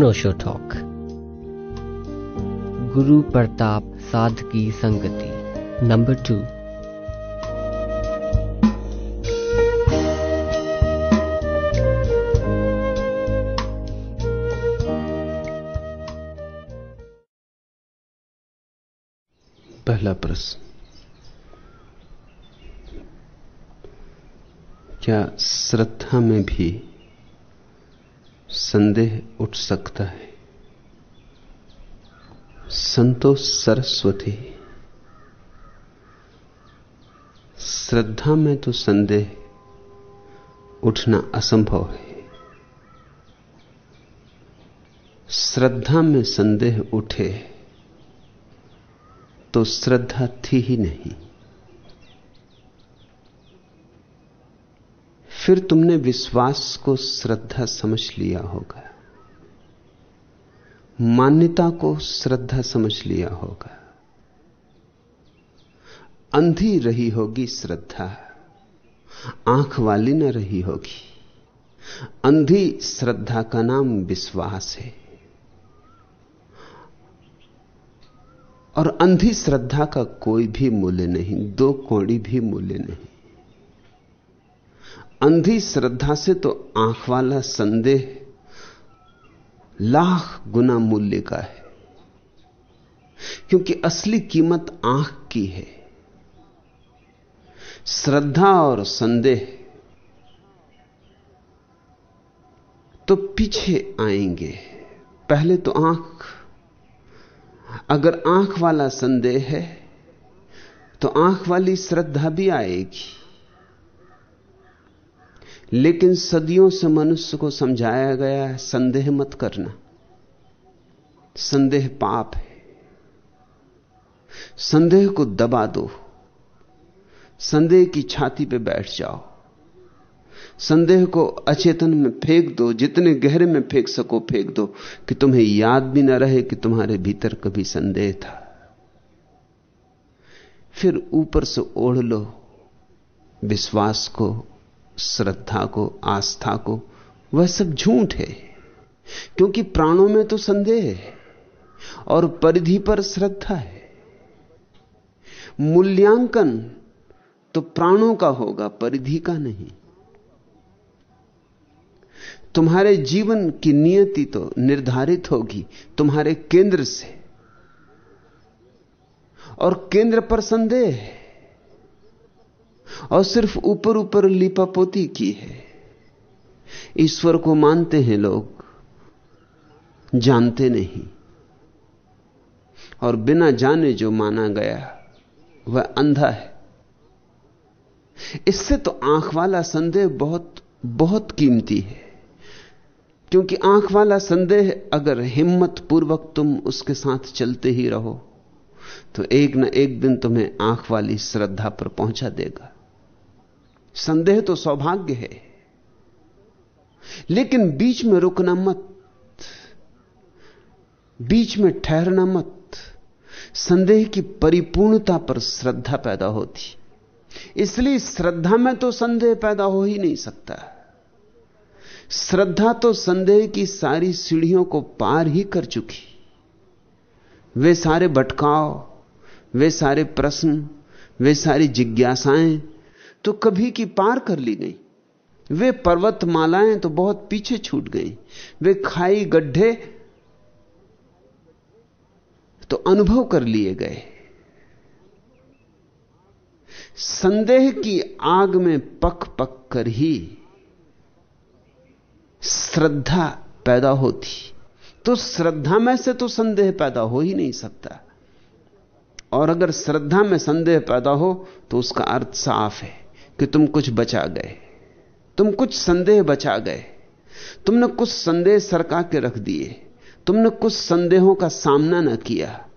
अनोशो talk गुरु प्रताप साध की संगति नंबर टू पहला प्रश्न। क्या श्रद्धा में भी संदेह उठ सकता है। संतोष सरस्वती, श्रद्धा में तो संदेह उठना असंभव है। श्रद्धा में संदेह उठे तो श्रद्धा थी ही नहीं। फिर तुमने विश्वास को श्रद्धा समझ लिया होगा। मान्यता को श्रद्धा समझ लिया होगा। अंधी रही होगी श्रद्धा, आँख वाली न रही होगी। अंधी श्रद्धा का नाम विश्वास है। और अंधी श्रद्धा का कोई भी मूल्य नहीं, दो कौड़ी भी मूल्य नहीं। अंधी श्रद्धा से तो आँख वाला संदेह लाख गुना मूल्य का है। क्योंकि असली कीमत आँख की है। श्रद्धा और संदेह तो पीछे आएँगे। पहले तो आँख। अगर आँख वाला संदेह है तो आँख वाली श्रद्धा भी आएगी। लेकिन सदियों से मनुष्य को समझाया गया है, संदेह मत करना। संदेह पाप है। संदेह को दबा दो। संदेह की छाती पे बैठ जाओ। संदेह को अचेतन में फेंक दो, जितने गहरे में फेंक सको फेंक दो, कि तुम्हें याद भी ना रहे कि तुम्हारे भीतर कभी संदेह था। फिर ऊपर से ओढ़ लो, विश्वास को श्रद्धा को, आस्था को, वह सब झूठ है। क्योंकि प्राणों में तो संदेह है और परिधि पर श्रद्धा है। मूल्यांकन तो प्राणों का होगा, परिधि का नहीं। तुम्हारे जीवन की नियति तो निर्धारित होगी, तुम्हारे केंद्र से। और केंद्र पर संदेह है। और सिर्फ़ ऊपर ऊपर लिपापोती की है। ईश्वर को मानते हैं लोग, जानते नहीं। और बिना जाने जो माना गया, वह अंधा है। इससे तो आँख वाला संदेह बहुत बहुत कीमती है। क्योंकि आँख वाला संदेह अगर हिम्मत पूर्वक तुम उसके साथ चलते ही रहो तो एक न एक दिन तुम्हें आँख वाली श्रद्धा पर पहुँचा देगा। संदेह तो सौभाग्य है। लेकिन बीच में रुकना मत, बीच में ठहरना मत। संदेह की परिपूर्णता पर श्रद्धा पैदा होती। इसलिए श्रद्धा में तो संदेह पैदा हो ही नहीं सकता। श्रद्धा तो संदेह की सारी सीढ़ियों को पार ही कर चुकी। वे सारे भटकाव, वे सारे प्रश्न, वे सारी जिज्ञासाएँ तो कभी की पार कर ली गई। वे पर्वतमालाएँ तो बहुत पीछे छूट गई। वे खाई गड्ढे तो अनुभव कर लिए गए। संदेह की आग में पक पक कर ही श्रद्धा पैदा होती। तो श्रद्धा में से तो संदेह पैदा हो ही नहीं सकता। और अगर श्रद्धा में संदेह पैदा हो तो उसका अर्थ साफ़ है। कि तुम कुछ बचा गए। तुम कुछ संदेह बचा गए। तुमने कुछ संदेह सरका के रख दिए। तुमने कुछ संदेहों का सामना न किया।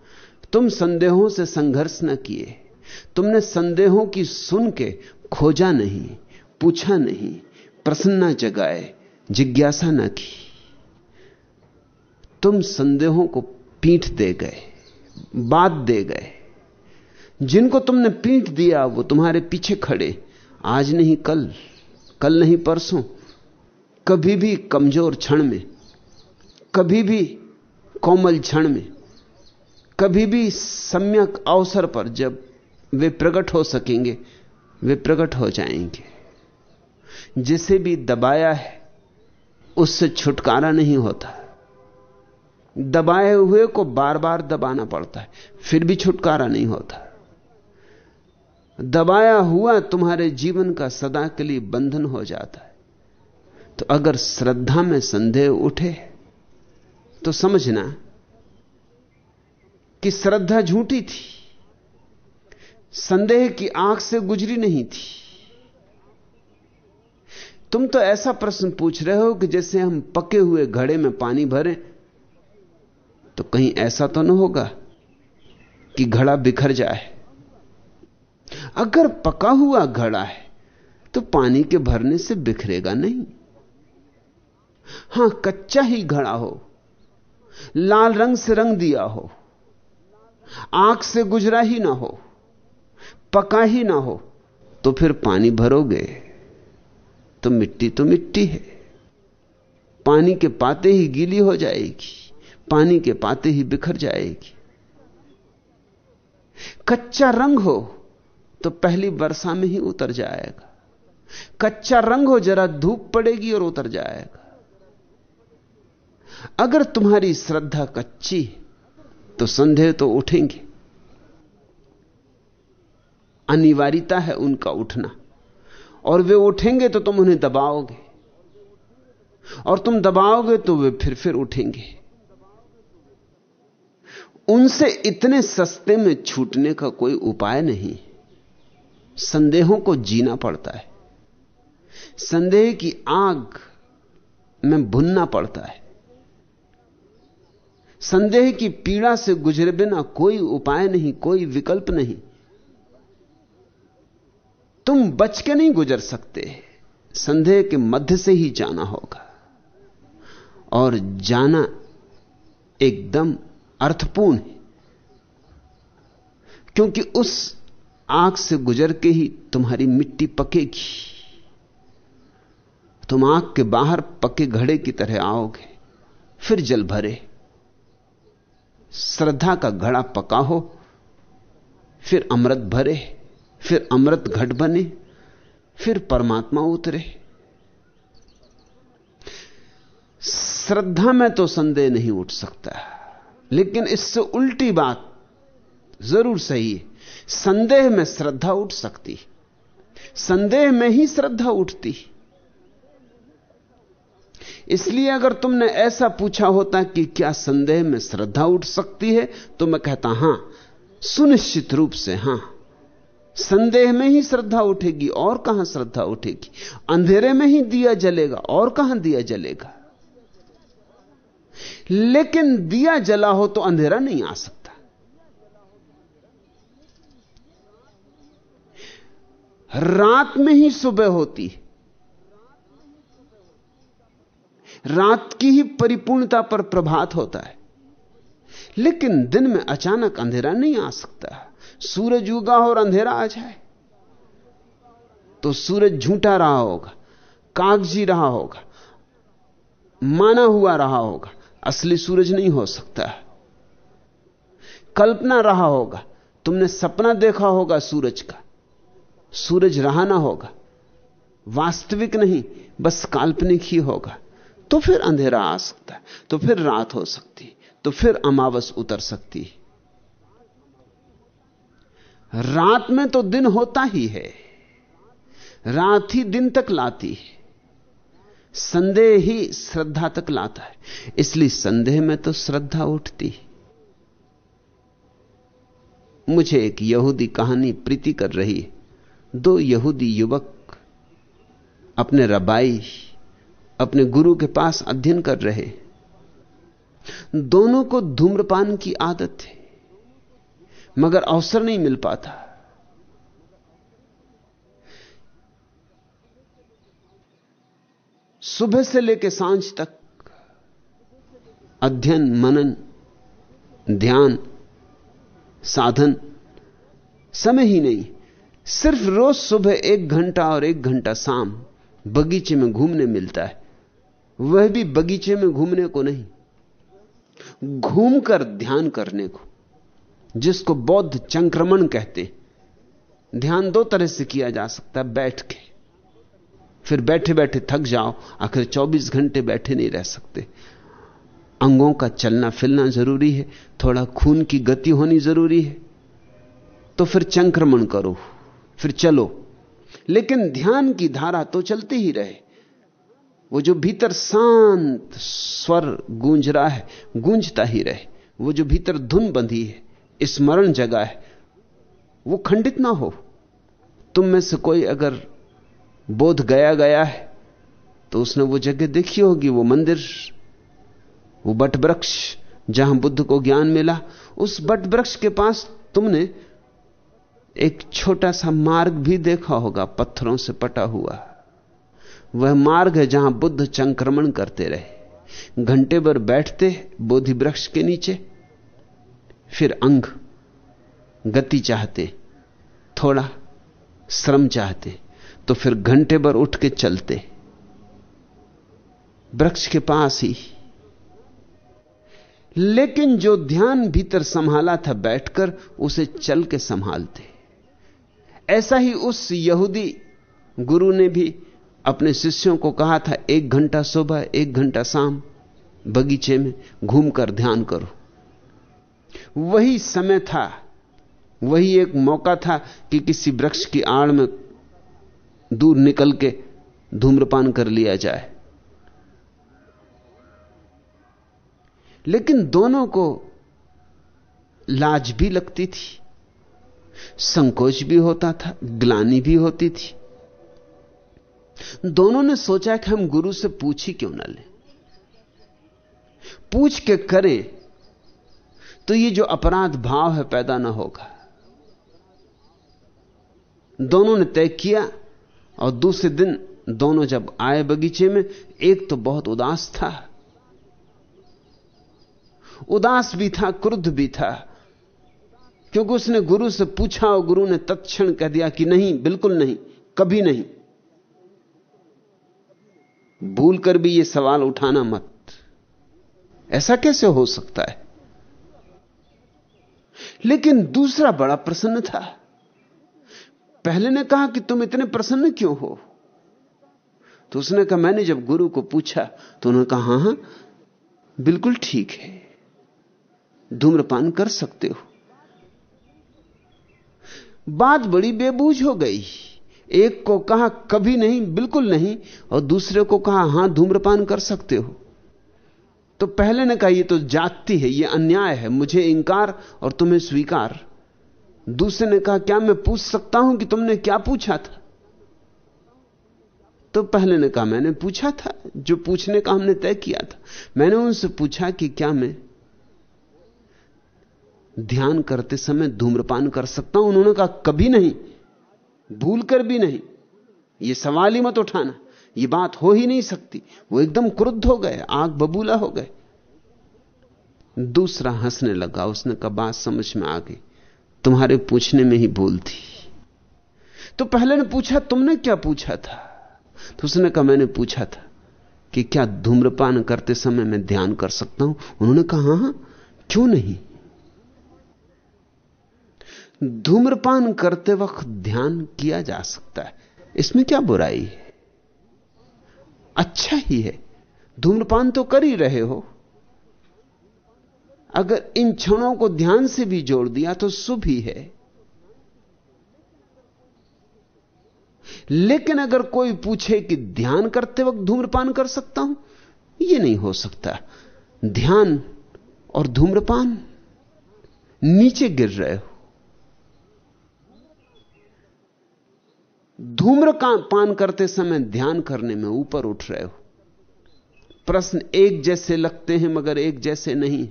तुम संदेहों से संघर्ष न किए। तुमने संदेहों की सुन के खोजा नहीं, पूछा नहीं, प्रश्न न जगाए, जिज्ञासा न की। तुम संदेहों को पीठ दे गए, बात दे गए। जिनको तुमने पीठ दिया, वो तुम्हारे पीछे खड़े। आज नहीं कल कल नहीं परसों, कभी भी कमज़ोर क्षण में, कभी भी कोमल क्षण में, कभी भी सम्यक अवसर पर जब वे प्रकट हो सकेंगे, वे प्रकट हो जाएँगे। जिसे भी दबाया है, उससे छुटकारा नहीं होता। दबाए हुए को बार बार दबाना पड़ता है, फिर भी छुटकारा नहीं होता। दबाया हुआ तुम्हारे जीवन का सदा के लिए बंधन हो जाता है। तो अगर श्रद्धा में संदेह उठे तो समझना कि श्रद्धा झूठी थी। संदेह की आँख से गुजरी नहीं थी। तुम तो ऐसा प्रश्न पूछ रहे हो कि जैसे हम पके हुए घड़े में पानी भरें तो कहीं ऐसा तो न होगा कि घड़ा बिखर जाए। अगर पका हुआ घड़ा है तो पानी के भरने से बिखरेगा नहीं। हाँ, कच्चा ही घड़ा हो, लाल रंग से रंग दिया हो आँख से गुजरा ही ना हो, पका ही ना हो तो फिर पानी भरोगे तो मिट्टी तो मिट्टी है। पानी के पाते ही गीली हो जाएगी, पानी के पाते ही बिखर जाएगी। कच्चा रंग हो तो पहली वर्षा में ही उतर जाएगा। कच्चा रंग हो, जरा धूप पड़ेगी और उतर जाएगा। अगर तुम्हारी श्रद्धा कच्ची तो संदेह तो उठेंगे। अनिवार्यता है उनका उठना। और वे उठेंगे तो तुम उन्हें दबाओगे। और तुम दबाओगे तो वे फिर फिर उठेंगे। उनसे इतने सस्ते में छूटने का कोई उपाय नहीं। संदेहों को जीना पड़ता है। संदेह की आग में भुनना पड़ता है। संदेह की पीड़ा से गुजरे बिना कोई उपाय नहीं, कोई विकल्प नहीं। तुम बच के नहीं गुजर सकते। संदेह के मध्य से ही जाना होगा। और जाना एकदम अर्थपूर्ण है। क्योंकि उस आग से गुजर के ही तुम्हारी मिट्टी पकेगी। तुम आँख के बाहर पके घड़े की तरह आओगे, फिर जल भरे। श्रद्धा का घड़ा पका हो फिर अमृत भरे, फिर अमृत घट बने, फिर परमात्मा उतरे। श्रद्धा में तो संदेह नहीं उठ सकता, लेकिन इससे उल्टी बात ज़रूर सही है। संदेह में श्रद्धा उठ सकती संदेह में ही श्रद्धा उठती इसलिए अगर तुमने ऐसा पूछा होता कि क्या संदेह में श्रद्धा उठ सकती है तो मैं कहता, हाँ, सुनिश्चित रूप से हाँ। संदेह में ही श्रद्धा उठेगी, और कहाँ श्रद्धा उठेगी? अंधेरे में ही दिया जलेगा, और कहाँ दिया जलेगा? लेकिन दिया जला हो तो अंधेरा नहीं आ सकता। रात में ही सुबह होती है। रात की ही परिपूर्णता पर प्रभात होता है। लेकिन दिन में अचानक अंधेरा नहीं आ सकता। सूरज उगा और अंधेरा आ जाए। तो सूरज झूठा रहा होगा, कागज़ी रहा होगा, माना हुआ रहा होगा। असली सूरज नहीं हो सकता। कल्पना रहा होगा, तुमने सपना देखा होगा सूरज का। सूरज रहा ना होगा। वास्तविक नहीं, बस काल्पनिक ही होगा। तो फिर अंधेरा आ सकता है तो फिर रात हो सकती तो फिर अमावस उतर सकती रात में तो दिन होता ही है, रात ही दिन तक लाती है, संदेह ही श्रद्धा तक लाता है। इसलिए संदेह में तो श्रद्धा उठती मुझे एक यहूदी कहानी प्रीति कर रही है। दो यहूदी युवक अपने रबाई, अपने गुरु के पास अध्ययन कर रहे दोनों को धूम्रपान की आदत है, मगर अवसर नहीं मिल पाता। सुबह से लेकर साँझ तक अध्ययन, मनन, ध्यान, साधन समय ही नहीं। सिर्फ़ रोज सुबह एक घंटा और एक घंटा शाम बगीचे में घूमने मिलता है। वह भी बगीचे में घूमने को नहीं। घूमकर ध्यान करने को, जिसको बौद्ध चंक्रमण कहते ध्यान दो तरह से किया जा सकता है, बैठ के। फिर बैठे बैठे थक जाओ, आखिर 24 घंटे बैठे नहीं रह सकते। अंगों का चलना फिरना ज़रूरी है, थोड़ा खून की गति होनी ज़रूरी है। तो फिर चंक्रमण करो। फिर चलो। लेकिन ध्यान की धारा तो चलती ही रहे। वो जो भीतर शांत स्वर गूंज रहा है, गूंजता ही रहे। वो जो भीतर धुन बंधी है, स्मरण जगह है, वो खंडित ना हो। तुम में से कोई अगर बोध गया गया है तो उसने वो जगह देखी होगी, वो मंदिर, वो बट वृक्ष जहाँ बुद्ध को ज्ञान मिला। उस बट वृक्ष के पास तुमने एक छोटा सा मार्ग भी देखा होगा, पत्थरों से पटा हुआ। वह मार्ग है जहाँ बुद्ध संक्रमण करते रहे। घंटे भर बैठते, बोधि वृक्ष के नीचे, फिर अंग, गति चाहते, थोड़ा श्रम चाहते तो फिर घंटे भर उठ के चलते। वृक्ष के पास ही। लेकिन जो ध्यान भीतर संभाला था, बैठकर उसे चल के संभालते। ऐसा ही उस यहूदी गुरु ने भी अपने शिष्यों को कहा था, एक घंटा सुबह, एक घंटा शाम, बगीचे में घूमकर ध्यान करो। वही समय था, वही एक मौका था कि किसी वृक्ष की आड़ में दूर निकल के धूम्रपान कर लिया जाए। लेकिन दोनों को लाज भी लगती थी। संकोच भी होता था, ग्लानी भी होती थी। दोनों ने सोचा कि हम गुरु से पूछ ही क्यों ना लें। पूछ के करें तो ये जो अपराध भाव है पैदा ना होगा। दोनों ने तय किया, और दूसरे दिन दोनों जब आए बगीचे में, एक तो बहुत उदास था। उदास भी था, क्रुद्ध भी था। क्योंकि उसने गुरु से पूछा और गुरु ने तत्क्षण कह दिया कि नहीं, बिल्कुल नहीं, कभी नहीं। भूल कर भी यह सवाल उठाना मत। ऐसा कैसे हो सकता है? लेकिन दूसरा बड़ा प्रसन्न था। पहले ने कहा कि तुम इतने प्रसन्न क्यों हो? तो उसने कहा, मैंने जब गुरु को पूछा तो उन्होंने कहा, हाँ हाँ, बिल्कुल ठीक है। धूम्रपान कर सकते हो। बात बड़ी बेबूझ हो गई। एक को कहा, कभी नहीं, बिल्कुल नहीं, और दूसरे को कहा, हाँ, धूम्रपान कर सकते हो। तो पहले ने कहा यह तो जाति है यह अन्याय है, मुझे इंकार और तुम्हें स्वीकार। दूसरे ने कहा, क्या मैं पूछ सकता हूँ कि तुमने क्या पूछा था? तो पहले ने कहा, मैंने पूछा था, जो पूछने का हमने तय किया था। मैंने उनसे पूछा कि क्या मैं ध्यान करते समय धूम्रपान कर सकता हूँ। उन्होंने कहा, कभी नहीं भूल कर भी नहीं। यह सवाल ही मत उठाना। यह बात हो ही नहीं सकती। वो एकदम क्रुद्ध हो गए, आग बबूला हो गए। दूसरा हंसने लगा। उसने कहा, बात समझ में आ गई। तुम्हारे पूछने में ही भूल थी। तो पहले ने पूछा, तुमने क्या पूछा था? तो उसने कहा, मैंने पूछा था कि क्या धूम्रपान करते समय मैं ध्यान कर सकता हूँ? उन्होंने कहा हाँ, क्यों नहीं? धूम्रपान करते वक्त ध्यान किया जा सकता है। इसमें क्या बुराई है? अच्छा ही है। धूम्रपान तो कर ही रहे हो। अगर इन क्षणों को ध्यान से भी जोड़ दिया तो शुभ ही है। लेकिन अगर कोई पूछे कि ध्यान करते वक्त धूम्रपान कर सकता हूँ यह नहीं हो सकता। ध्यान और धूम्रपान नीचे गिर रहे हो। धूम्र का पान करते समय ध्यान करने में ऊपर उठ रहे हो। प्रश्न एक जैसे लगते हैं, मगर एक जैसे नहीं।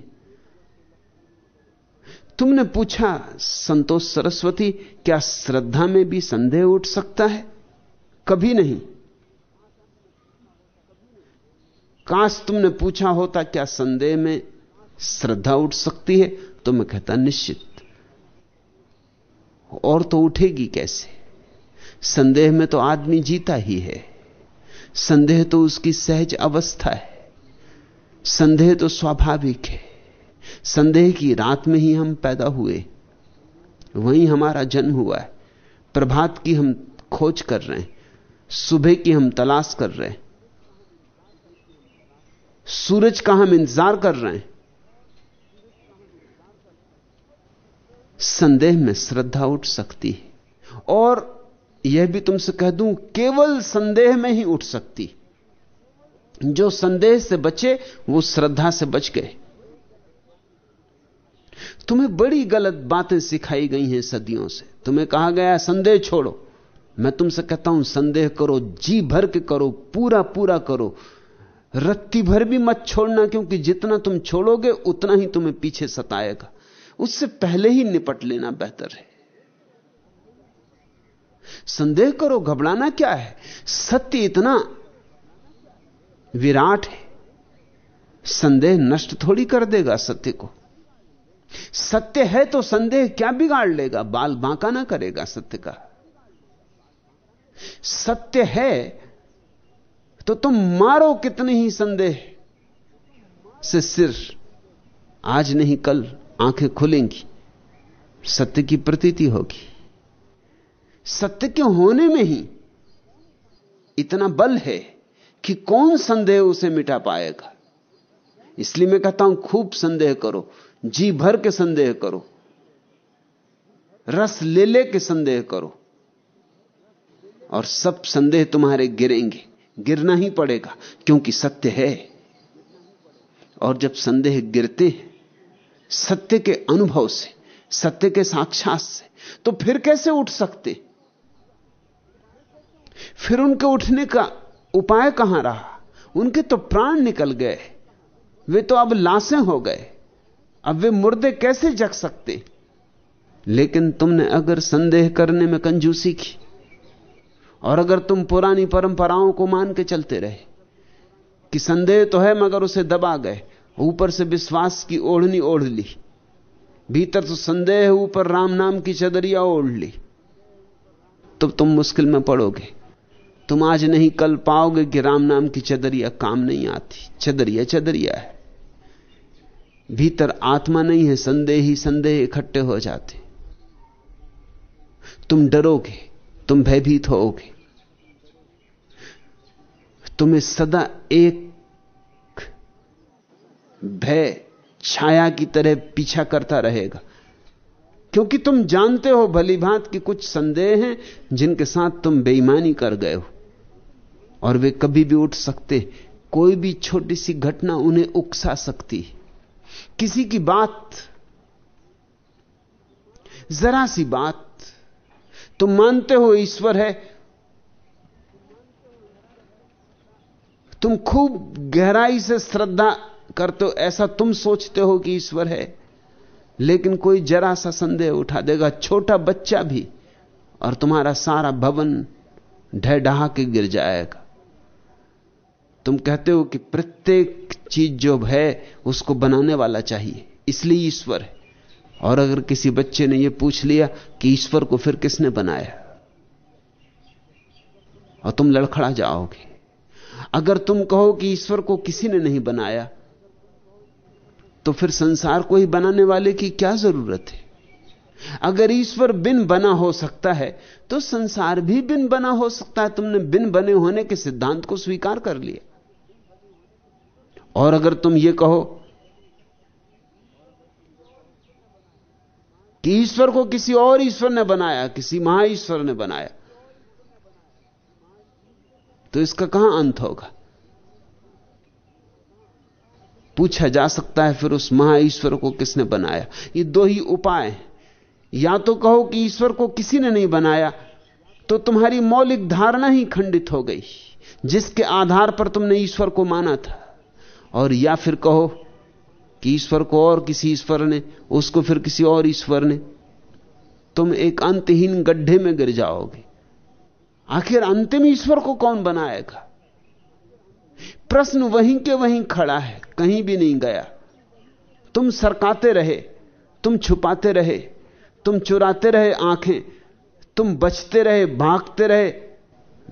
तुमने पूछा, संतोष सरस्वती, क्या श्रद्धा में भी संदेह उठ सकता है? कभी नहीं। काश तुमने पूछा होता, क्या संदेह में श्रद्धा उठ सकती है? तो मैं कहता, निश्चित। और तो उठेगी कैसे? संदेह में तो आदमी जीता ही है। संदेह तो उसकी सहज अवस्था है। संदेह तो स्वाभाविक है। संदेह की रात में ही हम पैदा हुए। वहीं हमारा जन्म हुआ है। प्रभात की हम खोज कर रहे हैं। सुबह की हम तलाश कर रहे हैं। सूरज का हम इंतज़ार कर रहे हैं। संदेह में श्रद्धा उठ सकती है। और यह भी तुमसे कह दूँ, केवल संदेह में ही उठ सकती। जो संदेह से बचे, वो श्रद्धा से बच गए। तुम्हें बड़ी गलत बातें सिखाई गई हैं सदियों से। तुम्हें कहा गया, संदेह छोड़ो। मैं तुमसे कहता हूँ, संदेह करो, जी भर के करो, पूरा पूरा करो। रत्ती भर भी मत छोड़ना, क्योंकि जितना तुम छोड़ोगे, उतना ही तुम्हें पीछे सताएगा। उससे पहले ही निपट लेना बेहतर है। संदेह करो, घबराना क्या है? सत्य इतना विराट है। संदेह नष्ट थोड़ी कर देगा सत्य को। सत्य है तो संदेह क्या बिगाड़ लेगा? बाल बांका ना करेगा सत्य का। सत्य है तो तुम मारो कितने ही संदेह से सिर। आज नहीं, कल आँखें खुलेंगी, सत्य की प्रतीति होगी। सत्य के होने में ही इतना बल है कि कौन संदेह उसे मिटा पाएगा? इसलिए मैं कहता हूँ, खूब संदेह करो, जी भर के संदेह करो, रस ले ले के संदेह करो, और सब संदेह तुम्हारे गिरेंगे। गिरना ही पड़ेगा, क्योंकि सत्य है। और जब संदेह गिरते हैं, सत्य के अनुभव से, सत्य के साक्षात से तो फिर कैसे उठ सकते? फिर उनके उठने का उपाय कहाँ रहा? उनके तो प्राण निकल गए। वे तो अब लाशें हो गए। अब वे मुर्दे कैसे जग सकते? लेकिन तुमने अगर संदेह करने में कंजूसी की, और अगर तुम पुरानी परंपराओं को मान के चलते रहे, कि संदेह तो है मगर उसे दबा गए, ऊपर से विश्वास की ओढ़नी ओढ़ ली, भीतर तो संदेह, ऊपर राम नाम की चदरिया ओढ़ ली तो तुम मुश्किल में पड़ोगे। तुम आज नहीं, कल पाओगे कि राम नाम की चदरिया काम नहीं आती। चदरिया चदरिया है। भीतर आत्मा नहीं है, संदेह ही संदेह इकट्ठे हो जाते। तुम डरोगे, तुम भयभीत होोगे तुम्हें सदा एक भय, छाया की तरह पीछा करता रहेगा। क्योंकि तुम जानते हो भली भांत कि कुछ संदेह हैं जिनके साथ तुम बेईमानी कर गए हो। और वे कभी भी उठ सकते, कोई भी छोटी सी घटना उन्हें उकसा सकती। किसी की बात, जरा सी बात, तुम मानते हो ईश्वर है, तुम खूब गहराई से श्रद्धा करते हो, ऐसा तुम सोचते हो कि ईश्वर है, लेकिन कोई जरा सा संदेह उठा देगा, छोटा बच्चा भी, और तुम्हारा सारा भवन ढह ढहा के गिर जाएगा। तुम कहते हो कि प्रत्येक चीज़ जो है, उसको बनाने वाला चाहिए। इसलिए ईश्वर है। और अगर किसी बच्चे ने यह पूछ लिया कि ईश्वर को फिर किसने बनाया? और तुम लड़खड़ा जाओगे। अगर तुम कहो कि ईश्वर को किसी ने नहीं बनाया तो फिर संसार को ही बनाने वाले की क्या ज़रूरत है? अगर ईश्वर बिन बना हो सकता है तो संसार भी बिन बना हो सकता है। तुमने बिन बने होने के सिद्धांत को स्वीकार कर लिया। और अगर तुम ये कहो कि ईश्वर को किसी और ईश्वर ने बनाया, किसी महाईश्वर ने बनाया तो इसका कहाँ अंत होगा? पूछा जा सकता है फिर उस महाईश्वर को किसने बनाया? ये दो ही उपाय हैं। या तो कहो कि ईश्वर को किसी ने नहीं बनाया तो तुम्हारी मौलिक धारणा ही खंडित हो गई, जिसके आधार पर तुमने ईश्वर को माना था। और या फिर कहो कि ईश्वर को और किसी ईश्वर ने, उसको फिर किसी और ईश्वर ने। तुम एक अंतहीन गड्ढे में गिर जाओगे। आखिर अंतिम ईश्वर को कौन बनाएगा? प्रश्न वहीं के वहीं खड़ा है, कहीं भी नहीं गया। तुम सरकाते रहे, तुम छुपाते रहे, तुम चुराते रहे आँखें, तुम बचते रहे, भागते रहे,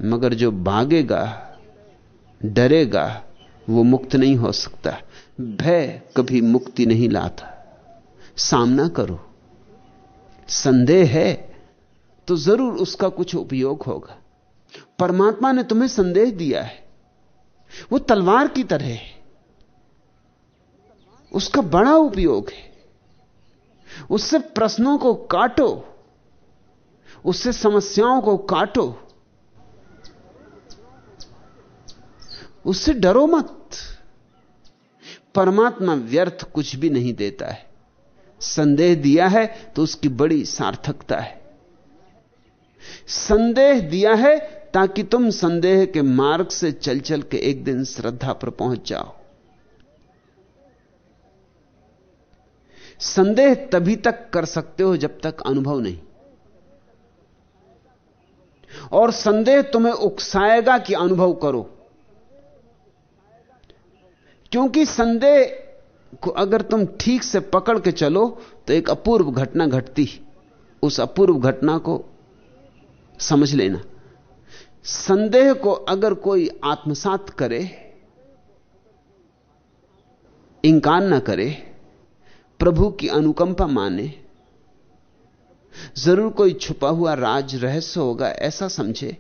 मगर जो भागेगा, डरेगा वो मुक्त नहीं हो सकता। भय कभी मुक्ति नहीं लाता। सामना करो। संदेह है तो ज़रूर उसका कुछ उपयोग होगा। परमात्मा ने तुम्हें संदेह दिया है। वो तलवार की तरह है। उसका बड़ा उपयोग है। उससे प्रश्नों को काटो। उससे समस्याओं को काटो। उससे डरो मत। परमात्मा व्यर्थ कुछ भी नहीं देता है। संदेह दिया है तो उसकी बड़ी सार्थकता है। संदेह दिया है ताकि तुम संदेह के मार्ग से चल चल के एक दिन श्रद्धा पर पहुँच जाओ। संदेह तभी तक कर सकते हो जब तक अनुभव नहीं। और संदेह तुम्हें उकसाएगा कि अनुभव करो। क्योंकि संदेह को अगर तुम ठीक से पकड़ के चलो तो एक अपूर्व घटना घटती उस अपूर्व घटना को समझ लेना। संदेह को अगर कोई आत्मसात करे, इंकार ना करे, प्रभु की अनुकंपा माने, ज़रूर कोई छुपा हुआ राज रहस्य होगा, ऐसा समझे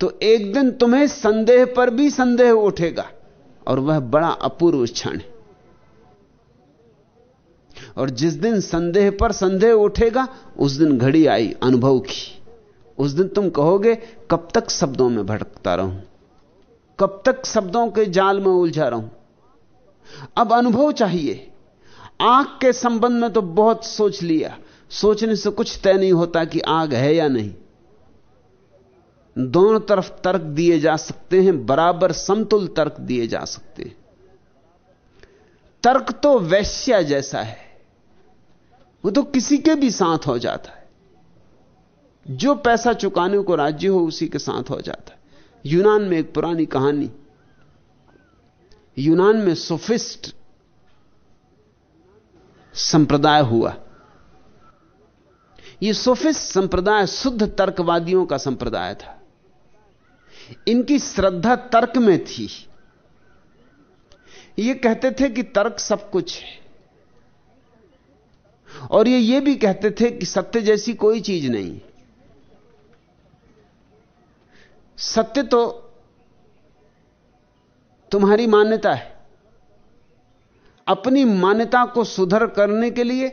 तो एक दिन तुम्हें संदेह पर भी संदेह उठेगा। और वह बड़ा अपूर्व क्षण है। और जिस दिन संदेह पर संदेह उठेगा, उस दिन घड़ी आई अनुभव की। उस दिन तुम कहोगे, कब तक शब्दों में भटकता रहूँ? कब तक शब्दों के जाल में उलझा रहूँ? अब अनुभव चाहिए। आँख के संबंध में तो बहुत सोच लिया। सोचने से कुछ तय नहीं होता कि आग है या नहीं। दोनों तरफ़ तर्क दिए जा सकते हैं, बराबर समतुल तर्क दिए जा सकते हैं। तर्क तो वैश्या जैसा है, वो तो किसी के भी साथ हो जाता है। जो पैसा चुकाने को राज्य हो, उसी के साथ हो जाता है। यूनान में एक पुरानी कहानी, यूनान में सोफिस्ट संप्रदाय हुआ। यह सोफिस्ट संप्रदाय शुद्ध तर्कवादियों का संप्रदाय था। इनकी श्रद्धा तर्क में थी। ये कहते थे कि तर्क सब कुछ है। और ये ये भी कहते थे कि सत्य जैसी कोई चीज़ नहीं। सत्य तो तुम्हारी मान्यता है। अपनी मान्यता को सुधर करने के लिए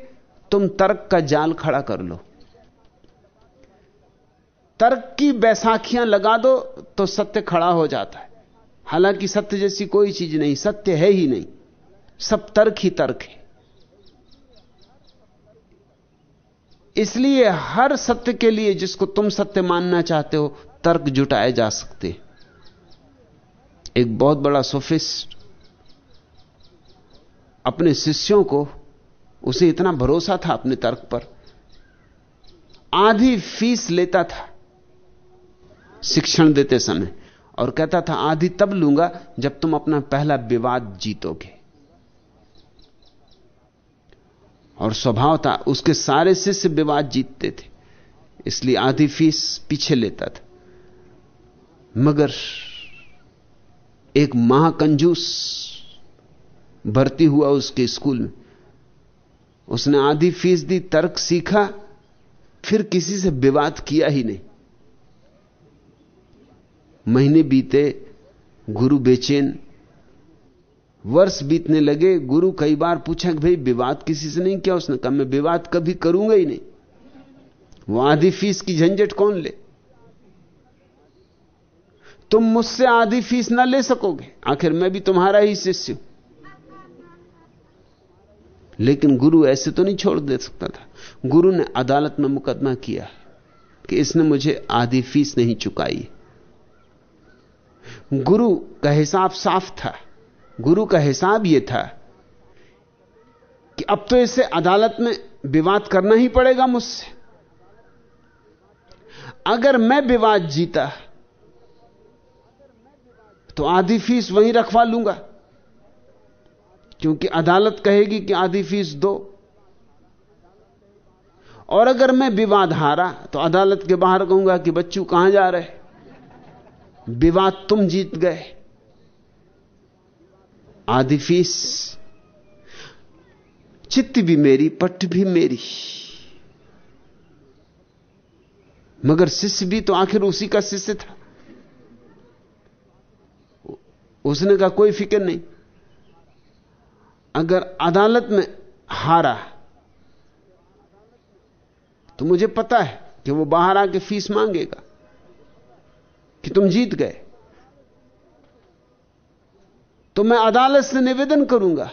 तुम तर्क का जाल खड़ा कर लो। तर्क की बैसाखियाँ लगा दो तो सत्य खड़ा हो जाता है। हालाँकि सत्य जैसी कोई चीज़ नहीं, सत्य है ही नहीं। सब तर्क ही तर्क है। इसलिए हर सत्य के लिए जिसको तुम सत्य मानना चाहते हो, तर्क जुटाए जा सकते एक बहुत बड़ा सोफिस्ट अपने शिष्यों को, उसे इतना भरोसा था अपने तर्क पर। आधी फ़ीस लेता था। शिक्षण देते समय। और कहता था आधी तब लूँगा जब तुम अपना पहला विवाद जीतोगे। और स्वभाव था, उसके सारे शिष्य विवाद जीतते थे। इसलिए आधी फ़ीस पीछे लेता था। मगर एक महाकंजूस भर्ती हुआ उसके स्कूल में। उसने आधी फ़ीस दी, तर्क सीखा, फिर किसी से विवाद किया ही नहीं। महीने बीते, गुरु बेचैन। वर्ष बीतने लगे, गुरु कई बार पूछा कि भाई, विवाद किसी से नहीं किया उसने कहा? मैं विवाद कभी करूँगा ही नहीं। वो आधी फ़ीस की झंझट कौन ले? तुम मुझसे आधी फ़ीस ना ले सकोगे। आखिर मैं भी तुम्हारा ही शिष्य हूँ। लेकिन गुरु ऐसे तो नहीं छोड़ दे सकता था। गुरु ने अदालत में मुकदमा किया कि इसने मुझे आधी फ़ीस नहीं चुकाई। गुरु का हिसाब साफ़ था। गुरु का हिसाब यह था कि अब तो इसे अदालत में विवाद करना ही पड़ेगा मुझसे। अगर मैं विवाद जीता तो आधी फ़ीस वहीं रखवा लूँगा। क्योंकि अदालत कहेगी कि आधी फ़ीस दो। और अगर मैं विवाद हारा तो अदालत के बाहर कहूँगा कि बच्चू कहाँ जा रहे? विवाद तुम जीत गए। आधी फ़ीस, चित्त भी मेरी पट्ट भी मेरी। मगर शिष्य भी तो आखिर उसी का शिष्य था। उसने कहा, कोई फ़िक्र नहीं। अगर अदालत में हारा तो मुझे पता है कि वो बाहर आके फ़ीस मांगेगा। कि तुम जीत गए। तो मैं अदालत से निवेदन करूँगा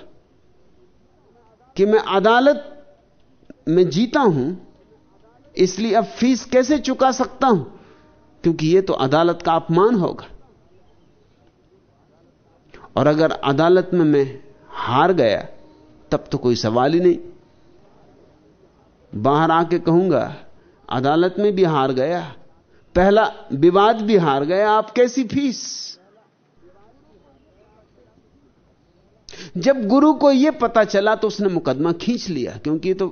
कि मैं अदालत में जीता हूँ, इसलिए अब फ़ीस कैसे चुका सकता हूँ? क्योंकि यह तो अदालत का अपमान होगा। और अगर अदालत में मैं हार गया, तब तो कोई सवाल ही नहीं। बाहर आके कहूँगा, अदालत में भी हार गया पहला विवाद भी हार गए, आप कैसी फ़ीस? जब गुरु को यह पता चला तो उसने मुकदमा खींच लिया, क्योंकि तो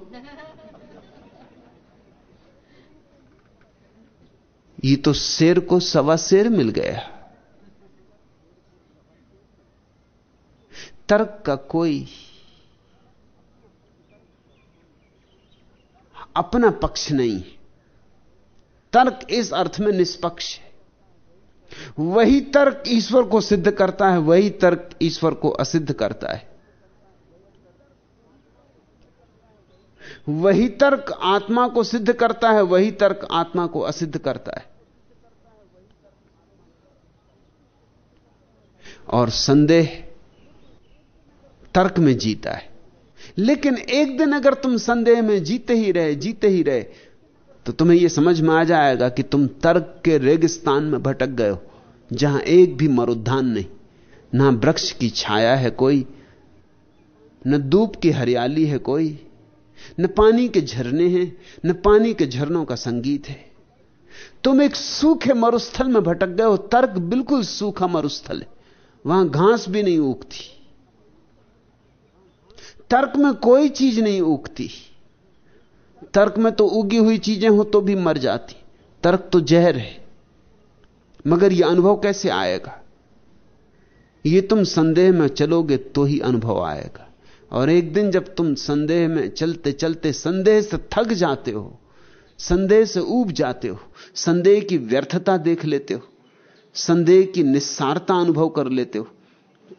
ये तो शेर को सवा शेर मिल गया। तर्क का कोई अपना पक्ष नहीं। तर्क इस अर्थ में निष्पक्ष है। वही तर्क ईश्वर को सिद्ध करता है, वही तर्क ईश्वर को असिद्ध करता है। वही तर्क आत्मा को सिद्ध करता है, वही तर्क आत्मा को असिद्ध करता है। और संदेह तर्क में जीता है। लेकिन एक दिन अगर तुम संदेह में जीते ही रहे, जीते ही रहे तो तुम्हें यह समझ में आ जाएगा कि तुम तर्क के रेगिस्तान में भटक गए हो, जहाँ एक भी मरुद्धान नहीं, ना वृक्ष की छाया है कोई, न धूप की हरियाली है कोई, न पानी के झरने हैं, न पानी के झरनों का संगीत है। तुम एक सूखे मरुस्थल में भटक गए हो, तर्क बिल्कुल सूखा मरुस्थल है, वहाँ घास भी नहीं उगती, तर्क में कोई चीज़ नहीं उगती। तर्क में तो उगी हुई चीज़ें हो तो भी मर जाती। तर्क तो जहर है। मगर यह अनुभव कैसे आएगा? यह तुम संदेह में चलोगे तो ही अनुभव आएगा। और एक दिन जब तुम संदेह में चलते चलते संदेह से थक जाते हो, संदेह से ऊब जाते हो, संदेह की व्यर्थता देख लेते हो, संदेह की निस्सारता अनुभव कर लेते हो,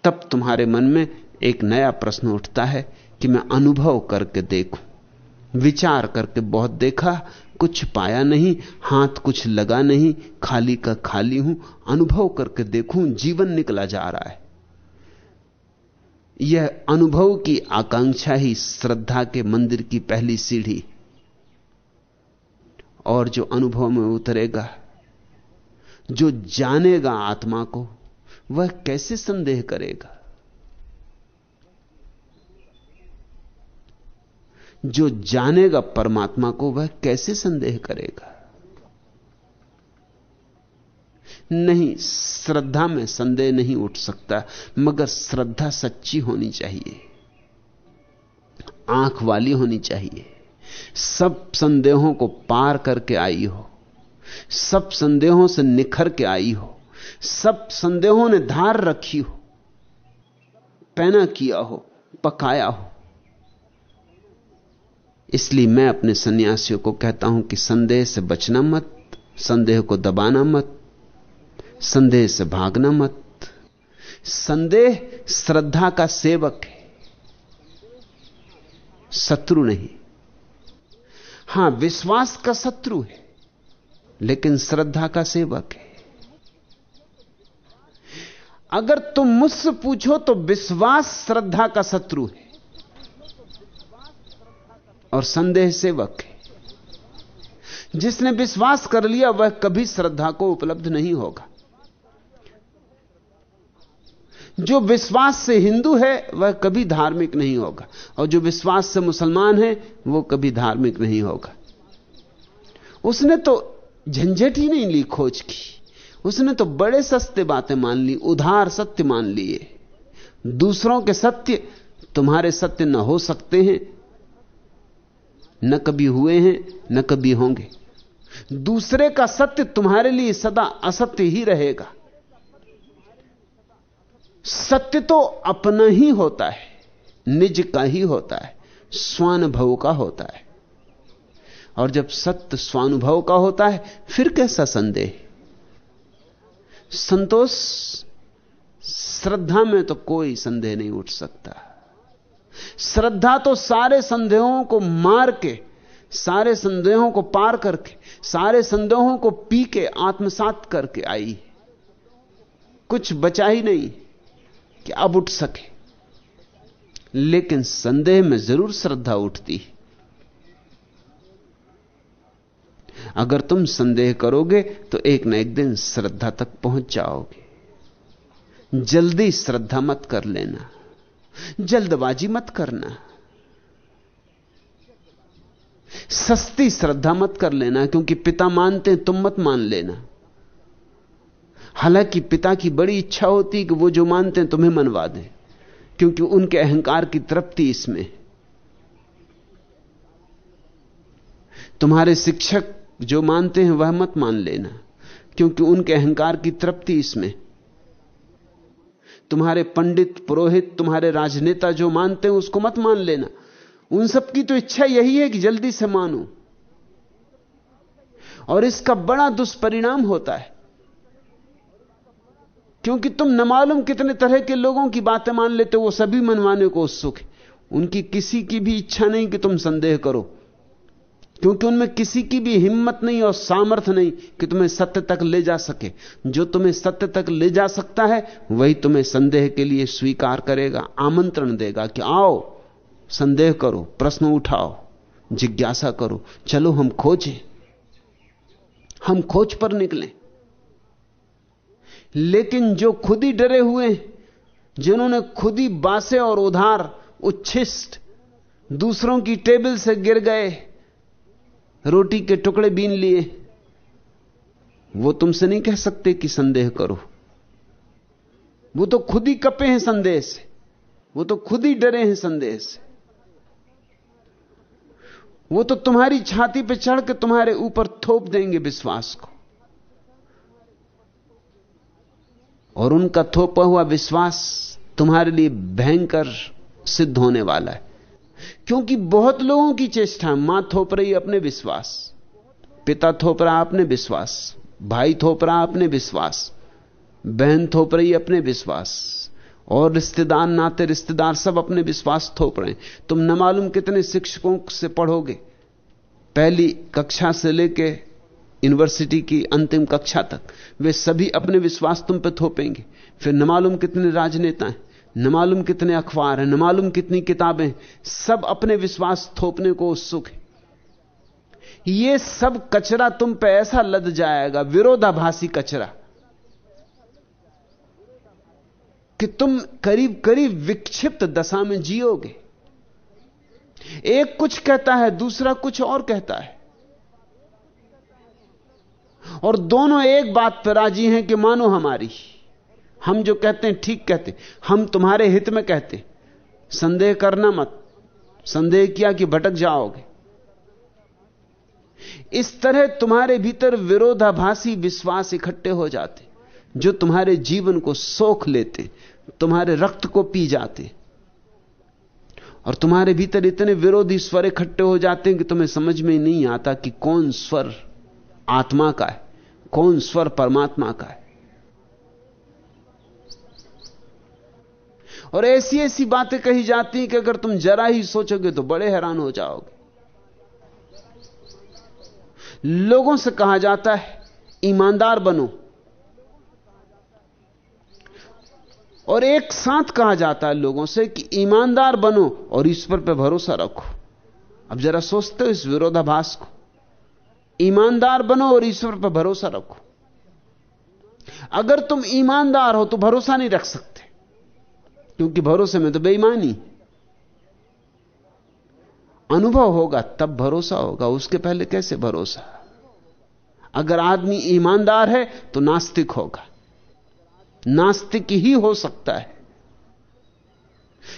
तब तुम्हारे मन में एक नया प्रश्न उठता है कि मैं अनुभव करके देखूँ। विचार करके बहुत देखा, कुछ पाया नहीं, हाथ कुछ लगा नहीं, खाली का खाली हूँ, अनुभव करके देखूँ, जीवन निकला जा रहा है। यह अनुभव की आकांक्षा ही श्रद्धा के मंदिर की पहली सीढ़ी। और जो अनुभव में उतरेगा, जो जानेगा आत्मा को, वह कैसे संदेह करेगा? जो जानेगा परमात्मा को वह कैसे संदेह करेगा? नहीं, श्रद्धा में संदेह नहीं उठ सकता, मगर श्रद्धा सच्ची होनी चाहिए। आँख वाली होनी चाहिए। सब संदेहों को पार करके आई हो। सब संदेहों से निखर के आई हो। सब संदेहों ने धार रखी हो। पैना किया हो, पकाया हो। इसलिए मैं अपने सन्यासियों को कहता हूँ कि संदेह से बचना मत, संदेह को दबाना मत, संदेह से भागना मत। संदेह श्रद्धा का सेवक है, शत्रु नहीं। हाँ, विश्वास का शत्रु है, लेकिन श्रद्धा का सेवक है। अगर तुम मुझसे पूछो तो विश्वास श्रद्धा का शत्रु है। और संदेह सेवक है। जिसने विश्वास कर लिया, वह कभी श्रद्धा को उपलब्ध नहीं होगा। जो विश्वास से हिंदू है, वह कभी धार्मिक नहीं होगा। और जो विश्वास से मुसलमान है, वो कभी धार्मिक नहीं होगा। उसने तो झंझट ही नहीं ली खोज की। उसने तो बड़े सस्ते बातें मान ली, उधार सत्य मान लिए। दूसरों के सत्य तुम्हारे सत्य न हो सकते हैं न कभी हुए हैं, न कभी होंगे। दूसरे का सत्य तुम्हारे लिए सदा असत्य ही रहेगा। सत्य तो अपना ही होता है, निज का ही होता है, स्वानुभव का होता है। और जब सत्य स्वानुभव का होता है, फिर कैसा संदेह? संतोष, श्रद्धा में तो कोई संदेह नहीं उठ सकता। श्रद्धा तो सारे संदेहों को मार के, सारे संदेहों को पार करके, सारे संदेहों को पी के आत्मसात करके आई। कुछ बचा ही नहीं कि अब उठ सके। लेकिन संदेह में ज़रूर श्रद्धा उठती है। अगर तुम संदेह करोगे तो एक न एक दिन श्रद्धा तक पहुँच जाओगे। जल्दी श्रद्धा मत कर लेना। जल्दबाजी मत करना। सस्ती श्रद्धा मत कर लेना, क्योंकि पिता मानते हैं, तुम मत मान लेना। हालाँकि पिता की बड़ी इच्छा होती कि वो जो मानते हैं, तुम्हें मनवा दें, क्योंकि उनके अहंकार की तृप्ति इसमें। तुम्हारे शिक्षक जो मानते हैं, वह मत मान लेना, क्योंकि उनके अहंकार की तृप्ति इसमें। तुम्हारे पंडित, पुरोहित, तुम्हारे राजनेता जो मानते हैं, उसको मत मान लेना। उन सब की तो इच्छा यही है कि जल्दी से मानो। और इसका बड़ा दुष्परिणाम होता है। क्योंकि तुम न मालूम कितने तरह के लोगों की बातें मान लेते हो, वो सभी मनवाने को उत्सुक है। उनकी किसी की भी इच्छा नहीं कि तुम संदेह करो। क्योंकि उनमें किसी की भी हिम्मत नहीं और सामर्थ्य नहीं कि तुम्हें सत्य तक ले जा सके। जो तुम्हें सत्य तक ले जा सकता है, वही तुम्हें संदेह के लिए स्वीकार करेगा, आमंत्रण देगा कि आओ, संदेह करो, प्रश्न उठाओ, जिज्ञासा करो, चलो हम खोजें। हम खोज पर निकलें। लेकिन जो खुद ही डरे हुए जिन्होंने खुद ही बासे और उधार, उच्छिष्ट, दूसरों की टेबल से गिर गए रोटी के टुकड़े बीन लिए। वो तुमसे नहीं कह सकते कि संदेह करो। वो तो खुद ही कपे हैं संदेह से। वो तो खुद ही डरे हैं संदेह से। वो तो तुम्हारी छाती पे चढ़ के तुम्हारे ऊपर थोप देंगे विश्वास को। और उनका थोपा हुआ विश्वास तुम्हारे लिए भयंकर सिद्ध होने वाला है। क्योंकि बहुत लोगों की चेष्टा, माँ थोप रही अपने विश्वास, पिता थोप रहा अपने विश्वास, भाई थोप रहा अपने विश्वास, बहन थोप रही अपने विश्वास, और रिश्तेदार, नाते रिश्तेदार सब अपने विश्वास थोप रहे हैं। तुम न मालूम कितने शिक्षकों से पढ़ोगे। पहली कक्षा से लेके यूनिवर्सिटी की अंतिम कक्षा तक वे सभी अपने विश्वास तुम पे थोपेंगे। फिर न मालूम कितने राजनेता हैं। न मालूम कितने अखबार हैं, न मालूम कितनी किताबें, सब अपने विश्वास थोपने को उत्सुक है। ये सब कचरा तुम पे ऐसा लद जाएगा, विरोधाभासी कचरा, कि तुम करीब करीब विक्षिप्त दशा में जियोगे। एक कुछ कहता है, दूसरा कुछ और कहता है। और दोनों एक बात पर राज़ी हैं कि मानो हमारी। हम जो कहते हैं, ठीक कहते हम तुम्हारे हित में कहते संदेह करना मत। संदेह किया कि भटक जाओगे। इस तरह तुम्हारे भीतर विरोधाभासी विश्वास इकट्ठे हो जाते जो तुम्हारे जीवन को सोख लेते तुम्हारे रक्त को पी जाते और तुम्हारे भीतर इतने विरोधी स्वर इकट्ठे हो जाते हैं कि तुम्हें समझ में नहीं आता कि कौन स्वर आत्मा का है, कौन स्वर परमात्मा का है। और ऐसी ऐसी बातें कही जाती हैं कि अगर तुम जरा ही सोचोगे तो बड़े हैरान हो जाओगे। लोगों से कहा जाता है, ईमानदार बनो। और एक साथ कहा जाता है लोगों से कि ईमानदार बनो और ईश्वर पर भरोसा रखो। अब जरा सोचते हो इस विरोधाभास को। ईमानदार बनो और ईश्वर पर भरोसा रखो। अगर तुम ईमानदार हो तो भरोसा नहीं रख सकते। क्योंकि भरोसे में तो बेईमानी। अनुभव होगा, तब भरोसा होगा। उसके पहले कैसे भरोसा? अगर आदमी ईमानदार है तो नास्तिक होगा। नास्तिक ही हो सकता है।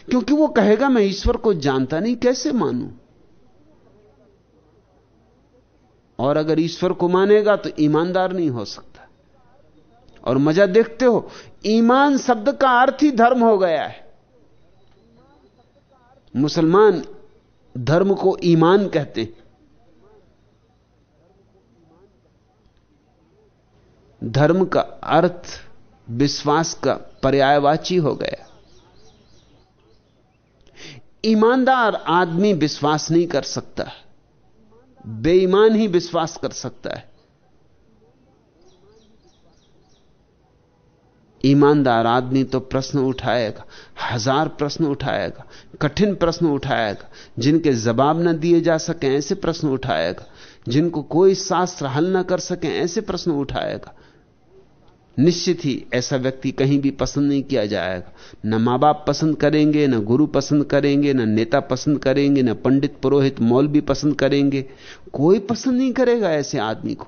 क्योंकि वो कहेगा, मैं ईश्वर को जानता नहीं, कैसे मानूं? और अगर ईश्वर को मानेगा तो ईमानदार नहीं हो सकता। और मज़ा देखते हो, ईमान शब्द का अर्थ ही धर्म हो गया है। मुसलमान धर्म को ईमान कहते हैं। धर्म का अर्थ विश्वास का पर्यायवाची हो गया। ईमानदार आदमी विश्वास नहीं कर सकता, बेईमान ही विश्वास कर सकता है। ईमानदार आदमी तो प्रश्न उठाएगा, हज़ार प्रश्न उठाएगा, कठिन प्रश्न उठाएगा, जिनके जवाब न दिए जा सके ऐसे प्रश्न उठाएगा, जिनको कोई शास्त्र हल न कर सके ऐसे प्रश्न उठाएगा। निश्चित ही ऐसा व्यक्ति कहीं भी पसंद नहीं किया जाएगा। न माँ बाप पसंद करेंगे, न गुरु पसंद करेंगे, न नेता पसंद करेंगे, न पंडित, पुरोहित, मौलवी पसंद करेंगे। कोई पसंद नहीं करेगा ऐसे आदमी को।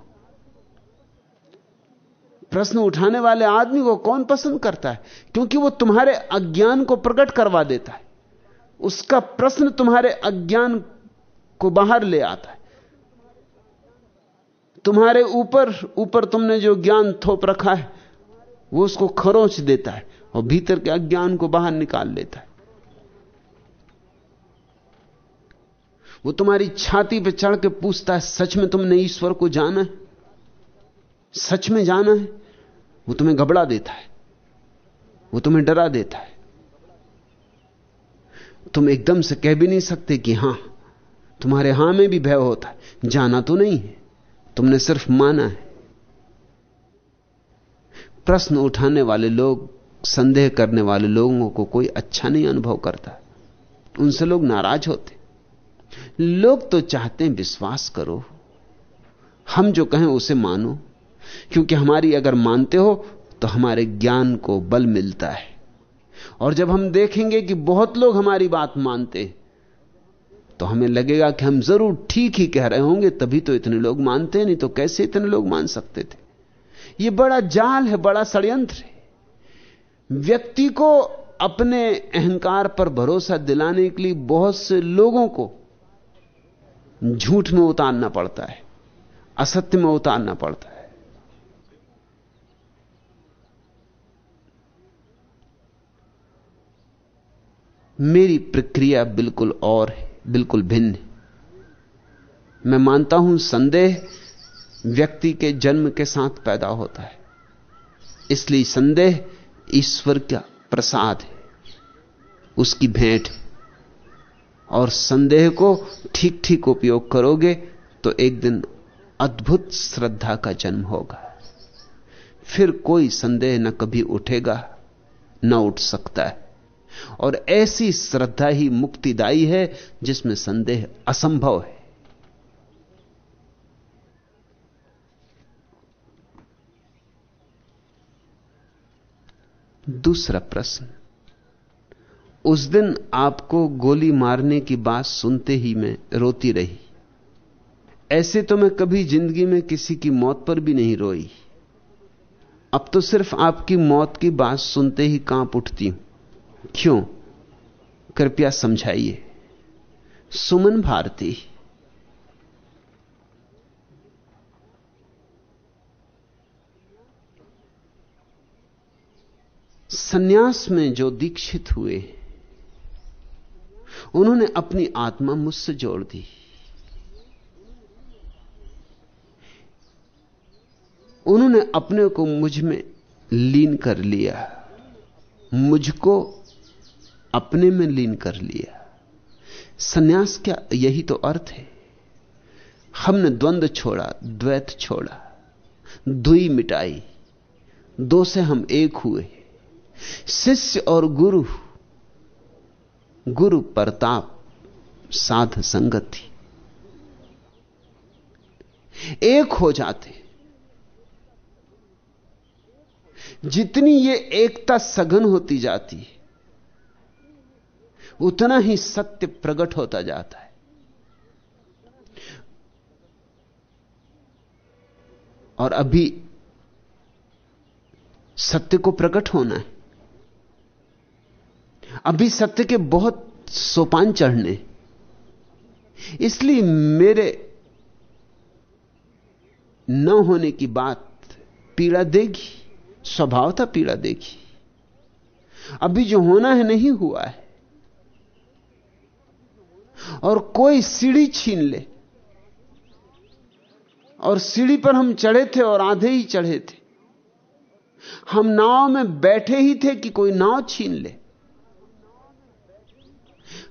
प्रश्न उठाने वाले आदमी को कौन पसंद करता है? क्योंकि वो तुम्हारे अज्ञान को प्रकट करवा देता है। उसका प्रश्न तुम्हारे अज्ञान को बाहर ले आता है। तुम्हारे ऊपर ऊपर तुमने जो ज्ञान थोप रखा है, वो उसको खरोच देता है और भीतर के अज्ञान को बाहर निकाल लेता है। वो तुम्हारी छाती पे चढ़ के पूछता है, सच में तुमने ईश्वर को जाना है? सच में जाना है? वो तुम्हें घबरा देता है। वो तुम्हें डरा देता है। तुम एकदम से कह भी नहीं सकते कि हाँ, तुम्हारे हाँ में भी भय होता है। जाना तो नहीं है, तुमने सिर्फ़ माना है। प्रश्न उठाने वाले लोग, संदेह करने वाले लोगों को कोई अच्छा नहीं अनुभव करता। उनसे लोग नाराज़ होते। लोग तो चाहते हैं विश्वास करो। हम जो कहें उसे मानो। क्योंकि हमारी अगर मानते हो तो हमारे ज्ञान को बल मिलता है। और जब हम देखेंगे कि बहुत लोग हमारी बात मानते तो हमें लगेगा कि हम ज़रूर ठीक ही कह रहे होंगे, तभी तो इतने लोग मानते नहीं तो कैसे इतने लोग मान सकते थे? यह बड़ा जाल है, बड़ा षड्यंत्र है। व्यक्ति को अपने अहंकार पर भरोसा दिलाने के लिए बहुत से लोगों को झूठ में उतारना पड़ता है, असत्य में उतारना पड़ता है। मेरी प्रक्रिया बिल्कुल और है, बिल्कुल भिन्न है। मैं मानता हूँ संदेह व्यक्ति के जन्म के साथ पैदा होता है। इसलिए संदेह ईश्वर का प्रसाद है, उसकी भेंट और संदेह को ठीक ठीक उपयोग करोगे तो एक दिन अद्भुत श्रद्धा का जन्म होगा। फिर कोई संदेह न कभी उठेगा, न उठ सकता है। और ऐसी श्रद्धा ही मुक्तिदायी है जिसमें संदेह असंभव है। दूसरा प्रश्न, उस दिन आपको गोली मारने की बात सुनते ही मैं रोती रही। ऐसे तो मैं कभी ज़िंदगी में किसी की मौत पर भी नहीं रोई। अब तो सिर्फ़ आपकी मौत की बात सुनते ही काँप उठती हूँ। क्यों? कृपया समझाइए। सुमन भारती। सन्यास में जो दीक्षित हुए, उन्होंने अपनी आत्मा मुझसे जोड़ दी। उन्होंने अपने को मुझमें लीन कर लिया। मुझको अपने में लीन कर लिया। सन्यास क्या, यही तो अर्थ है। हमने द्वंद्व छोड़ा, द्वैत छोड़ा, दुई मिटाई, दो से हम एक हुए। शिष्य और गुरु गुरु प्रताप, साध संगति। एक हो जाते। जितनी ये एकता सघन होती जाती है उतना ही सत्य प्रकट होता जाता है। और अभी सत्य को प्रकट होना है। अभी सत्य के बहुत सोपान चढ़ने इसलिए मेरे न होने की बात पीड़ा देगी, स्वभाव था पीड़ा देखी अभी जो होना है, नहीं हुआ है। और कोई सीढ़ी छीन ले। और सीढ़ी पर हम चढ़े थे और आधे ही चढ़े थे। हम नाव में बैठे ही थे कि कोई नाव छीन ले।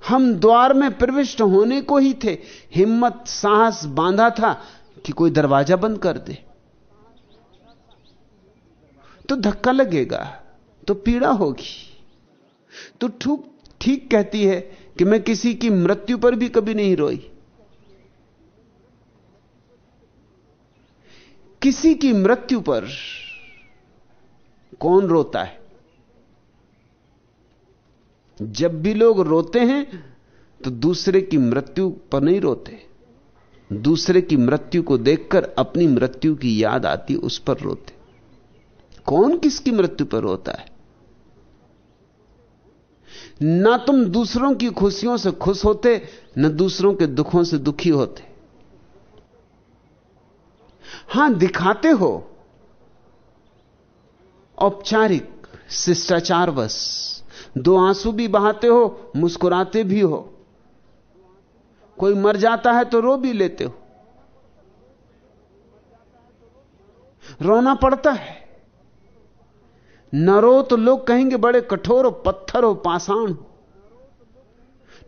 हम द्वार में प्रविष्ट होने को ही थे। हिम्मत, साहस बांधा था कि कोई दरवाज़ा बंद कर दे। तो धक्का लगेगा तो पीड़ा होगी। तो ठीक ठीक कहती है कि मैं किसी की मृत्यु पर भी कभी नहीं रोई। किसी की मृत्यु पर कौन रोता है? जब भी लोग रोते हैं तो दूसरे की मृत्यु पर नहीं रोते। दूसरे की मृत्यु को देखकर अपनी मृत्यु की याद आती, उस पर रोते। कौन किसकी मृत्यु पर रोता है? ना तुम दूसरों की खुशियों से खुश होते, न दूसरों के दुखों से दुखी होते। हाँ, दिखाते हो। औपचारिक शिष्टाचार बस दो आँसू भी बहाते हो, मुस्कुराते भी हो। कोई मर जाता है तो रो भी लेते हो। रोना पड़ता है। न रो तो लोग कहेंगे बड़े कठोर हो पत्थर हो पाषाण।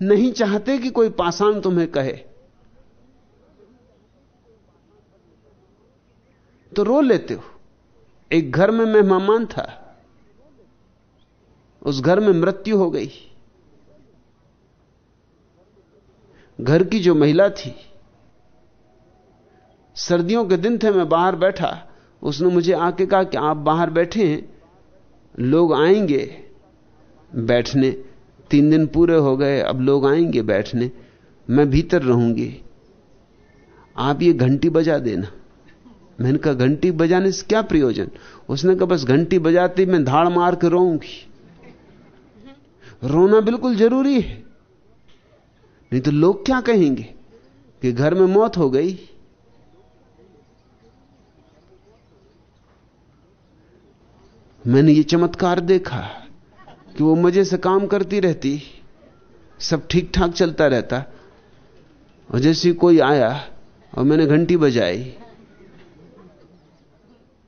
नहीं चाहते कि कोई पाषाण तुम्हें कहे। तो रो लेते हो। एक घर में मैं मेहमान था। उस घर में मृत्यु हो गई। घर की जो महिला थी, सर्दियों के दिन थे, मैं बाहर बैठा। उसने मुझे आके कहा कि आप बाहर बैठे हैं। लोग आएँगे बैठने, तीन दिन पूरे हो गए, अब लोग आएँगे बैठने, मैं भीतर रहूँगी। आप ये घंटी बजा देना। मैंने कहा, घंटी बजाने से क्या प्रयोजन? उसने कहा, बस घंटी बजाती मैं धाड़ मार के रोऊँगी। रोना बिल्कुल ज़रूरी है। नहीं तो लोग क्या कहेंगे कि घर में मौत हो गई? मैंने ये चमत्कार देखा कि वो मज़े से काम करती रहती, सब ठीक ठाक चलता रहता। और जैसे कोई आया और मैंने घंटी बजाई,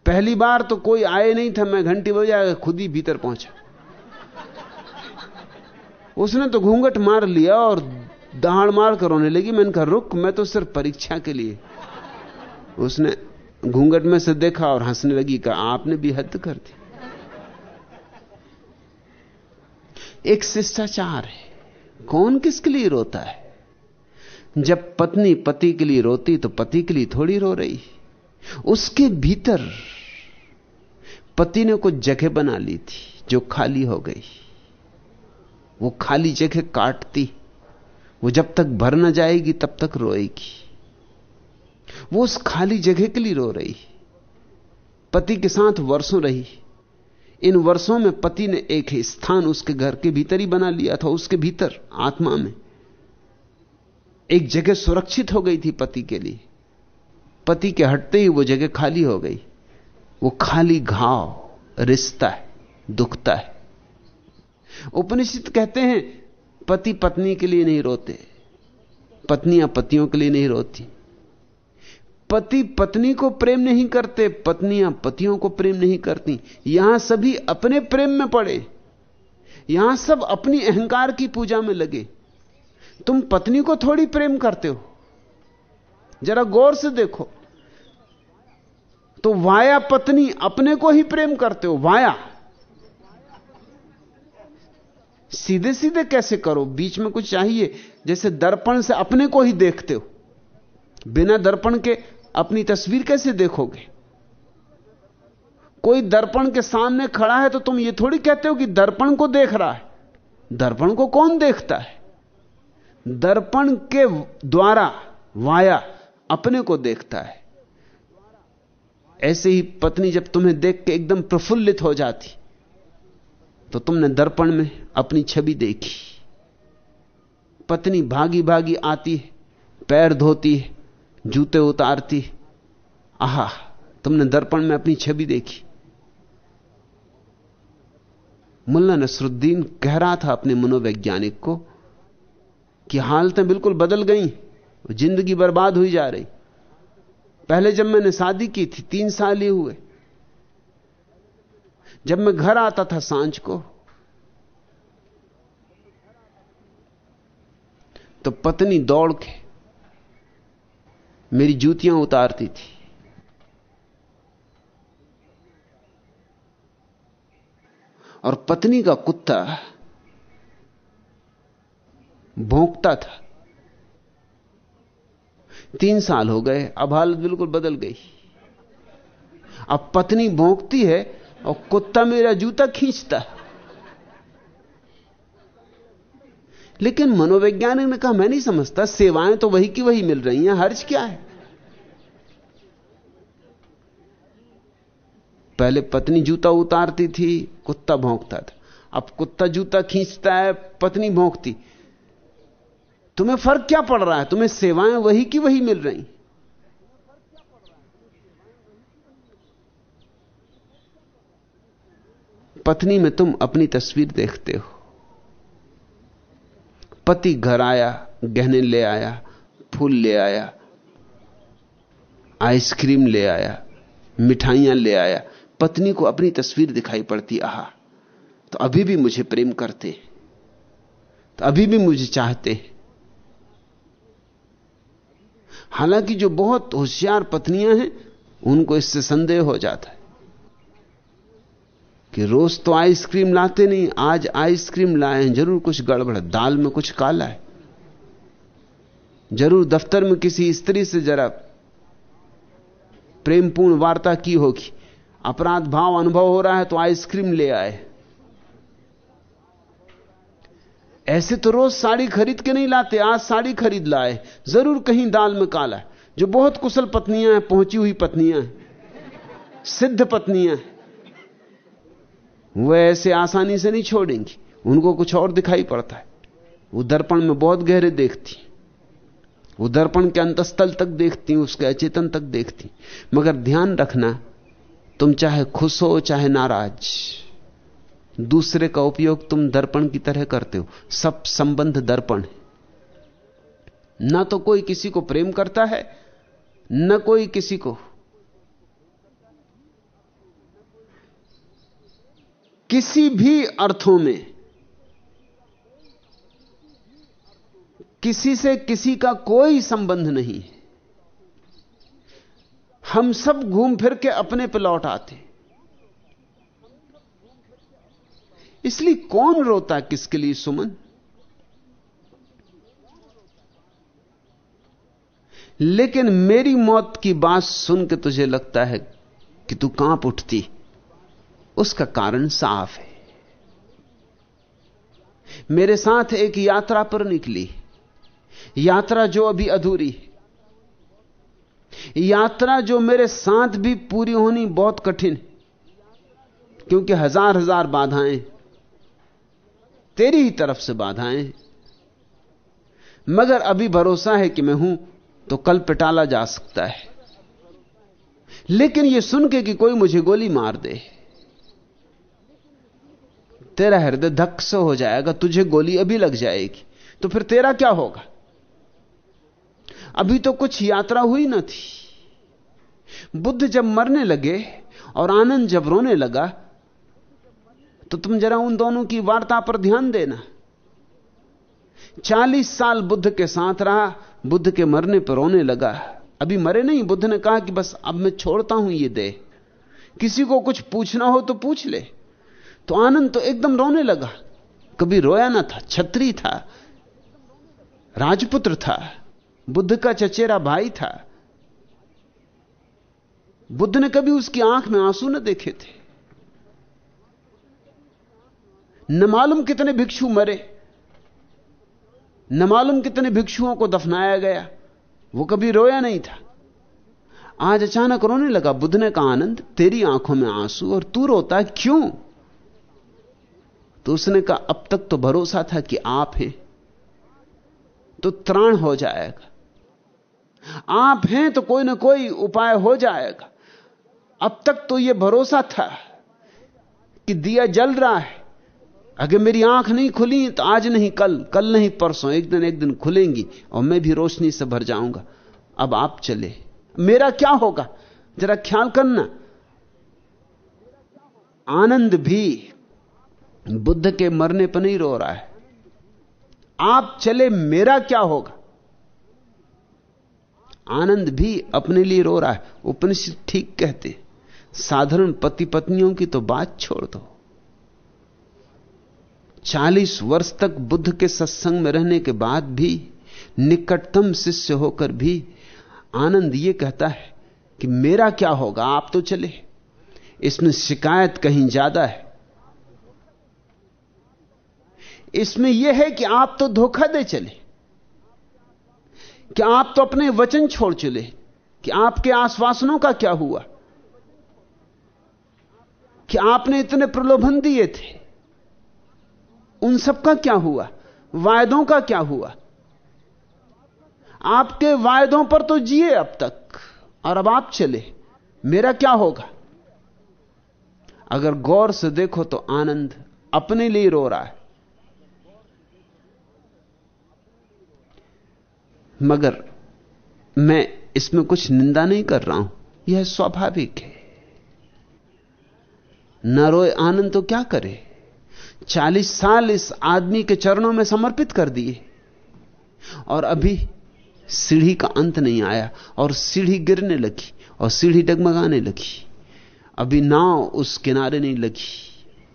पहली बार तो कोई आए नहीं था, मैं घंटी बजाया खुद ही भीतर पहुँचा। उसने तो घूंघट मार लिया और दहाड़ मार कर रोने लगी। मैंने कहा, रुक, मैं तो सिर्फ़ परीक्षा के लिए। उसने घूंघट में से देखा और हंसने लगी, कहा, आपने भी हद कर दी। एक शिष्टाचार है। कौन किसके लिए रोता है? जब पत्नी पति के लिए रोती तो पति के लिए थोड़ी रो रही। उसके भीतर पति ने कुछ जगह बना ली थी, जो खाली हो गई। वो खाली जगह काटती। वो जब तक भर न जाएगी, तब तक रोएगी। वो उस खाली जगह के लिए रो रही। पति के साथ वर्षों रही। इन वर्षों में पति ने एक स्थान उसके घर के भीतर ही बना लिया था, उसके भीतर, आत्मा में। एक जगह सुरक्षित हो गई थी पति के लिए। पति के हटते ही वो जगह खाली हो गई। वो खाली घाव, रिश्ता है, दुखता है। उपनिषद कहते हैं, पति पत्नी के लिए नहीं रोते। पत्नियाँ पतियों के लिए नहीं रोती। पति पत्नी को प्रेम नहीं करते, पत्नियाँ पतियों को प्रेम नहीं करती। यहाँ सभी अपने प्रेम में पड़े। यहाँ सब अपनी अहंकार की पूजा में लगे। तुम पत्नी को थोड़ी प्रेम करते हो। जरा गौर से देखो। तो वाया पत्नी अपने को ही प्रेम करते हो, वाया। सीधे सीधे कैसे करो? बीच में कुछ चाहिए। जैसे दर्पण से अपने को ही देखते हो। बिना दर्पण के अपनी तस्वीर कैसे देखोगे? कोई दर्पण के सामने खड़ा है तो तुम ये थोड़ी कहते हो कि दर्पण को देख रहा है। दर्पण को कौन देखता है? दर्पण के द्वारा वाया अपने को देखता है। ऐसे ही पत्नी जब तुम्हें देख के एकदम प्रफुल्लित हो जाती तो तुमने दर्पण में अपनी छवि देखी। पत्नी भागी भागी आती है, पैर धोती है जूते उतारती। आहा, तुमने दर्पण में अपनी छवि देखी। मुल्ला नसरुद्दीन कह रहा था अपने मनोवैज्ञानिक को कि हालतें बिल्कुल बदल गई, ज़िंदगी बर्बाद हुई जा रही। पहले जब मैंने शादी की थी, तीन साल ही हुए। जब मैं घर आता था साँझ को तो पत्नी दौड़ के मेरी जूतियाँ उतारती थी। और पत्नी का कुत्ता भोंकता था। तीन साल हो गए, अब हालत बिल्कुल बदल गई। अब पत्नी भोंकती है और कुत्ता मेरा जूता खींचता। है लेकिन मनोवैज्ञानिक ने कहा, मैं नहीं समझता, सेवाएँ तो वही की वही मिल रही हैं, हर्ज क्या है? पहले पत्नी जूता उतारती थी, कुत्ता भोंकता था। अब कुत्ता जूता खींचता है, पत्नी भोंकती। तुम्हें फ़र्क क्या पड़ रहा है? तुम्हें सेवाएँ वही की वही मिल रही। पत्नी में तुम अपनी तस्वीर देखते हो। पति घर आया, गहने ले आया, फूल ले आया, आइसक्रीम ले आया, मिठाइयाँ ले आया। पत्नी को अपनी तस्वीर दिखाई पड़ती, आहा तो अभी भी मुझे प्रेम करते तो अभी भी मुझे चाहते। हालाँकि जो बहुत होशियार पत्नियाँ हैं, उनको इससे संदेह हो जाता है कि रोज तो आइसक्रीम लाते नहीं, आज आइसक्रीम लाए हैं, ज़रूर कुछ गड़बड़ दाल में कुछ काला है। ज़रूर दफ्तर में किसी स्त्री से जरा प्रेमपूर्ण वार्ता की होगी। अपराध भाव अनुभव हो रहा है तो आइसक्रीम ले आए। ऐसे तो रोज साड़ी खरीद के नहीं लाते, आज साड़ी खरीद लाए। ज़रूर कहीं दाल में काला है। जो बहुत कुशल पत्नियाँ हैं, पहुँची हुई पत्नियाँ हैं, सिद्ध पत्नियाँ हैं वह ऐसे आसानी से नहीं छोड़ेंगी। उनको कुछ और दिखाई पड़ता है। वो दर्पण में बहुत गहरे देखती वो दर्पण के अंतस्थल तक देखती उसके अचेतन तक देखती मगर ध्यान रखना तुम चाहे खुश हो, चाहे नाराज़, दूसरे का उपयोग तुम दर्पण की तरह करते हो। सब संबंध दर्पण है। ना तो कोई किसी को प्रेम करता है, न कोई किसी को। किसी भी अर्थों में, किसी से किसी का कोई संबंध नहीं है। हम सब घूम फिर के अपने पे लौट आते इसलिए कौन रोता किसके लिए सुमन? लेकिन मेरी मौत की बात सुन के तुझे लगता है कि तू काँप उठती। उसका कारण साफ़ है। मेरे साथ एक यात्रा पर निकली। यात्रा जो अभी अधूरी है। यात्रा जो मेरे साथ भी पूरी होनी बहुत कठिन क्योंकि हज़ार हज़ार बाधाएँ तेरी ही तरफ़ से बाधाएँ मगर अभी भरोसा है कि मैं हूँ तो कल पिटाला जा सकता है। लेकिन यह सुन के कि कोई मुझे गोली मार दे, तेरा हृदय धक् से हो जाएगा, तुझे गोली अभी लग जाएगी तो फिर तेरा क्या होगा? अभी तो कुछ यात्रा हुई ना थी। बुद्ध जब मरने लगे और आनंद जब रोने लगा तो तुम जरा उन दोनों की वार्ता पर ध्यान देना। चालीस साल बुद्ध के साथ रहा, बुद्ध के मरने पर रोने लगा। अभी मरे नहीं, बुद्ध ने कहा कि बस अब मैं छोड़ता हूँ ये दे किसी को कुछ पूछना हो तो पूछ ले। तो आनंद तो एकदम रोने लगा। कभी रोया ना था, छत्री था, राजपुत्र था। बुद्ध का चचेरा भाई था। बुद्ध ने कभी उसकी आँख में आँसू न देखे थे। न मालूम कितने भिक्षु मरे, न मालूम कितने भिक्षुओं को दफनाया गया, वो कभी रोया नहीं था। आज अचानक रोने लगा, बुद्ध ने कहा, आनंद, तेरी आँखों में आँसू और तू रोता क्यों? तो उसने कहा, अब तक तो भरोसा था कि आप हैं तो त्राण हो जाएगा। आप हैं तो कोई ना कोई उपाय हो जाएगा। अब तक तो यह भरोसा था कि दिया जल रहा है। अगर मेरी आँख नहीं खुली तो आज नहीं, कल कल नहीं, परसों, एक दिन एक दिन खुलेंगी, और मैं भी रोशनी से भर जाऊँगा। अब आप चले। मेरा क्या होगा? जरा ख्याल करना। आनंद भी बुद्ध के मरने पर नहीं रो रहा है। आप चले, मेरा क्या होगा? आनंद भी अपने लिए रो रहा है। उपनिषद ठीक कहते साधारण पति पत्नियों की तो बात छोड़ दो। चालीस वर्ष तक बुद्ध के सत्संग में रहने के बाद भी, निकटतम शिष्य होकर भी आनंद यह कहता है कि मेरा क्या होगा, आप तो चले। इसमें शिकायत कहीं ज़्यादा है। इसमें यह है कि आप तो धोखा दे चले। कि आप तो अपने वचन छोड़ चले कि आपके आश्वासनों का क्या हुआ? कि आपने इतने प्रलोभन दिए थे, उन सब का क्या हुआ? वायदों का क्या हुआ? आपके वायदों पर तो जिए अब तक, और अब आप चले मेरा क्या होगा? अगर गौर से देखो तो आनंद अपने लिए रो रहा है। मगर मैं इसमें कुछ निंदा नहीं कर रहा हूँ। यह स्वाभाविक है। न रोए आनंद तो क्या करे? चालीस साल इस आदमी के चरणों में समर्पित कर दिए। और अभी सीढ़ी का अंत नहीं आया, और सीढ़ी गिरने लगी, और सीढ़ी डगमगाने लगी। अभी नाव उस किनारे नहीं लगी,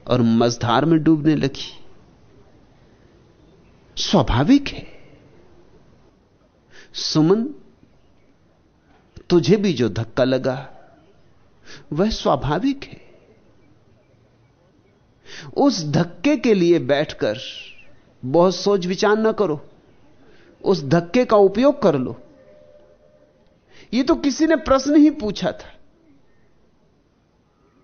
और मझधार में डूबने लगी। स्वाभाविक है। सुमन, तुझे भी जो धक्का लगा, वह स्वाभाविक है। उस धक्के के लिए बैठकर बहुत सोच विचार न करो। उस धक्के का उपयोग कर लो। यह तो किसी ने प्रश्न ही पूछा था।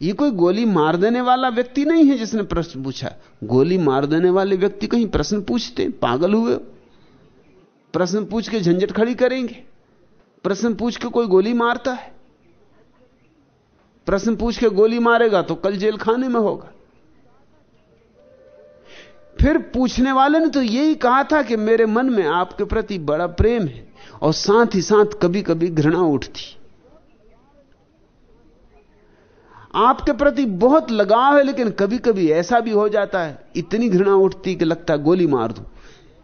यह कोई गोली मार देने वाला व्यक्ति नहीं है जिसने प्रश्न पूछा। गोली मार देने वाले व्यक्ति कहीं प्रश्न पूछते, पागल हुए प्रश्न पूछ के झंझट खड़ी करेंगे। प्रश्न पूछ के कोई गोली मारता है? प्रश्न पूछ के गोली मारेगा तो कल जेल खाने में होगा। फिर पूछने वाले ने तो यही कहा था कि मेरे मन में आपके प्रति बड़ा प्रेम है और साथ ही साथ कभी कभी घृणा उठती। आपके प्रति बहुत लगाव है, लेकिन कभी कभी ऐसा भी हो जाता है, इतनी घृणा उठती कि लगता गोली मार दूँ।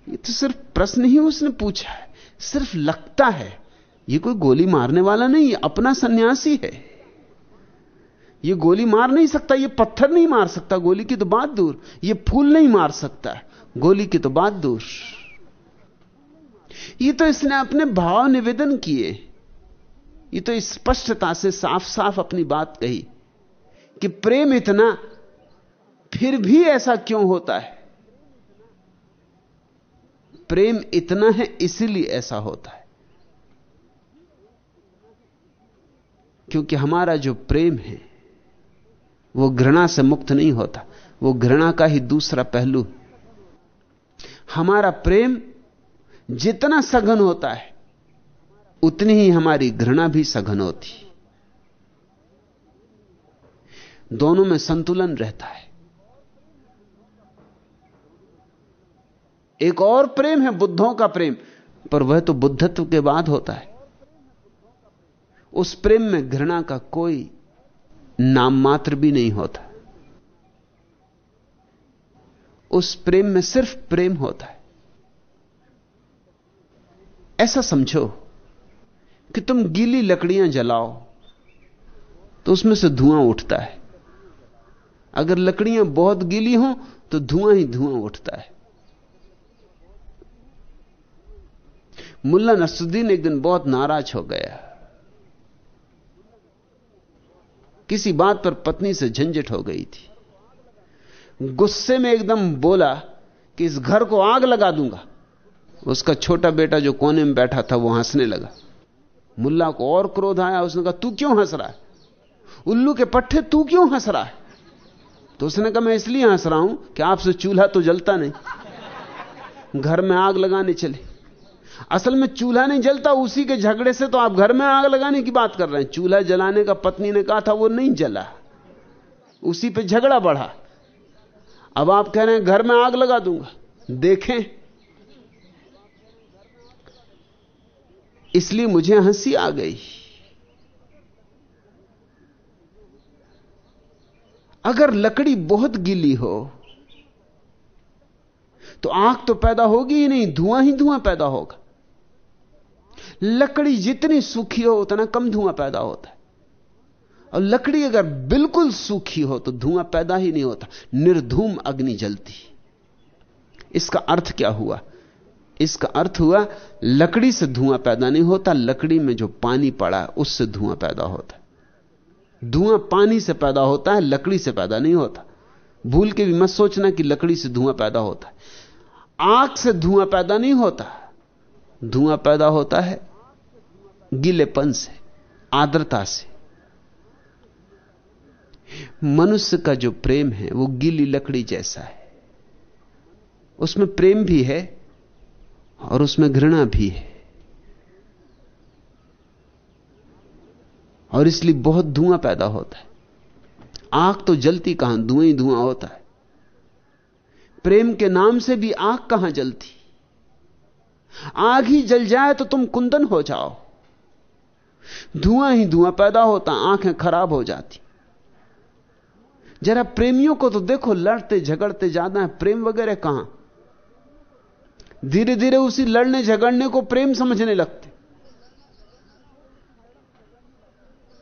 ये तो सिर्फ़ प्रश्न ही उसने पूछा है। सिर्फ़ लगता है। ये कोई गोली मारने वाला नहीं अपना सन्यासी है। ये गोली मार नहीं सकता, ये पत्थर नहीं मार सकता, गोली की तो बात दूर। ये फूल नहीं मार सकता, गोली की तो बात दूर। ये तो इसने अपने भाव निवेदन किए। ये तो स्पष्टता से साफ़ साफ़ अपनी बात कही कि प्रेम इतना, फिर भी ऐसा क्यों होता है? प्रेम इतना है, इसीलिए ऐसा होता है। क्योंकि हमारा जो प्रेम है, वो घृणा से मुक्त नहीं होता, वो घृणा का ही दूसरा पहलू हमारा प्रेम जितना सघन होता है, उतनी ही हमारी घृणा भी सघन होती दोनों में संतुलन रहता है। एक और प्रेम है, बुद्धों का प्रेम। पर वह तो बुद्धत्व के बाद होता है। उस प्रेम में घृणा का कोई नाम मात्र भी नहीं होता। उस प्रेम में सिर्फ़ प्रेम होता है। ऐसा समझो कि तुम गीली लकड़ियाँ जलाओ तो उसमें से धुआँ उठता है। अगर लकड़ियाँ बहुत गीली हो तो धुआँ ही धुआँ उठता है। मुल्ला नसुद्दीन एक दिन बहुत नाराज़ हो गया। किसी बात पर पत्नी से झंझट हो गई थी। गुस्से में एकदम बोला कि इस घर को आग लगा दूँगा। उसका छोटा बेटा जो कोने में बैठा था वो हंसने लगा। मुल्ला को और क्रोध आया, उसने कहा, तू क्यों हंस रहा है? उल्लू के पट्टे तू क्यों हंस रहा है? तो उसने कहा, मैं इसलिए हंस रहा हूँ कि आपसे चूल्हा तो जलता नहीं। घर में आग लगाने चले। असल में चूल्हा नहीं जलता, उसी के झगड़े से तो आप घर में आग लगाने की बात कर रहे हैं। चूल्हा जलाने का पत्नी ने कहा था, वो नहीं जला। उसी पे झगड़ा बढ़ा। अब आप कह रहे हैं, घर में आग लगा दूँगा। देखें। इसलिए मुझे हँसी आ गई। अगर लकड़ी बहुत गीली हो तो आँख तो पैदा होगी ही नहीं, धुआँ ही धुआँ पैदा होगा। लकड़ी जितनी सूखी हो, उतना कम धुआँ पैदा होता है। और लकड़ी अगर बिल्कुल सूखी हो तो धुआँ पैदा ही नहीं होता। निर्धूम अग्नि जलती। इसका अर्थ क्या हुआ? इसका अर्थ हुआ, लकड़ी से धुआँ पैदा नहीं होता, लकड़ी में जो पानी पड़ा है उससे धुआँ पैदा होता। है धुआँ पानी से पैदा होता है, लकड़ी से पैदा नहीं होता। भूल के भी मत सोचना कि लकड़ी से धुआँ पैदा होता है। आग से धुआँ पैदा नहीं होता। धुआँ पैदा होता है गीलेपन से, आर्द्रता से। मनुष्य का जो प्रेम है, वो गीली लकड़ी जैसा है। उसमें प्रेम भी है और उसमें घृणा भी है। और इसलिए बहुत धुआँ पैदा होता है। आग तो जलती कहाँ, धुआँ ही धुआँ होता है। प्रेम के नाम से भी आग कहाँ जलती? आग ही जल जाए तो तुम कुंदन हो जाओ। धुआँ ही धुआँ पैदा होता, आँखें खराब हो जाती। जरा प्रेमियों को तो देखो, लड़ते झगड़ते ज़्यादा है। प्रेम वगैरह कहाँ? धीरे धीरे उसी लड़ने झगड़ने को प्रेम समझने लगते।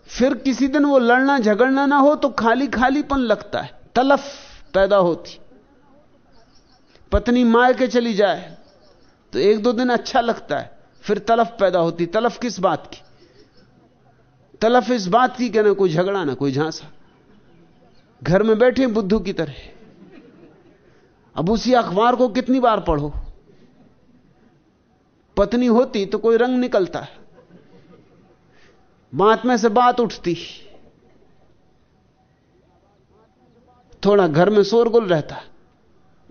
फिर किसी दिन वो लड़ना झगड़ना ना हो तो खाली खालीपन लगता है। तलफ पैदा होती। पत्नी मार के चली जाए तो एक दो दिन अच्छा लगता है, फिर तलफ पैदा होती। तलफ किस बात की? तलफ इस बात की कि ना कोई झगड़ा, ना कोई झांसा। घर में बैठे बुद्धू की तरह। अब उसी अखबार को कितनी बार पढ़ो? पत्नी होती तो कोई रंग निकलता। बात में से बात उठती। थोड़ा घर में शोरगुल रहता।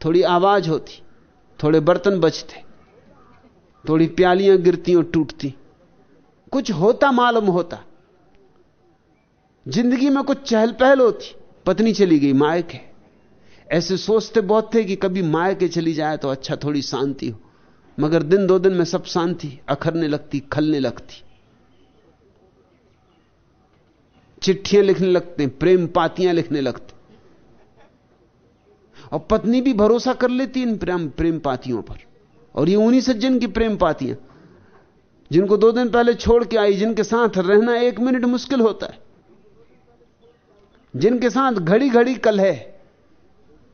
थोड़ी आवाज़ होती। थोड़े बर्तन बचते थोड़ी प्यालियाँ गिरती और टूटती। कुछ होता, मालूम होता। ज़िंदगी में कुछ चहल पहल होती, पत्नी चली गई, माए के। ऐसे सोचते बहुत थे कि कभी माए के चली जाए तो अच्छा थोड़ी शांति हो। मगर दिन दो दिन में सब शांति, अखरने लगती, खलने लगती। चिट्ठियाँ लिखने लगते, प्रेम पातियाँ लिखने लगते। और पत्नी भी भरोसा कर लेती इन प्रेम प्रेम पातियों पर। और ये उन्हीं सज्जन की प्रेम पातियाँ, जिनको दो दिन पहले छोड़ के आई, जिनके साथ रहना एक मिनट मुश्किल होता है। जिनके साथ घड़ी घड़ी कल है,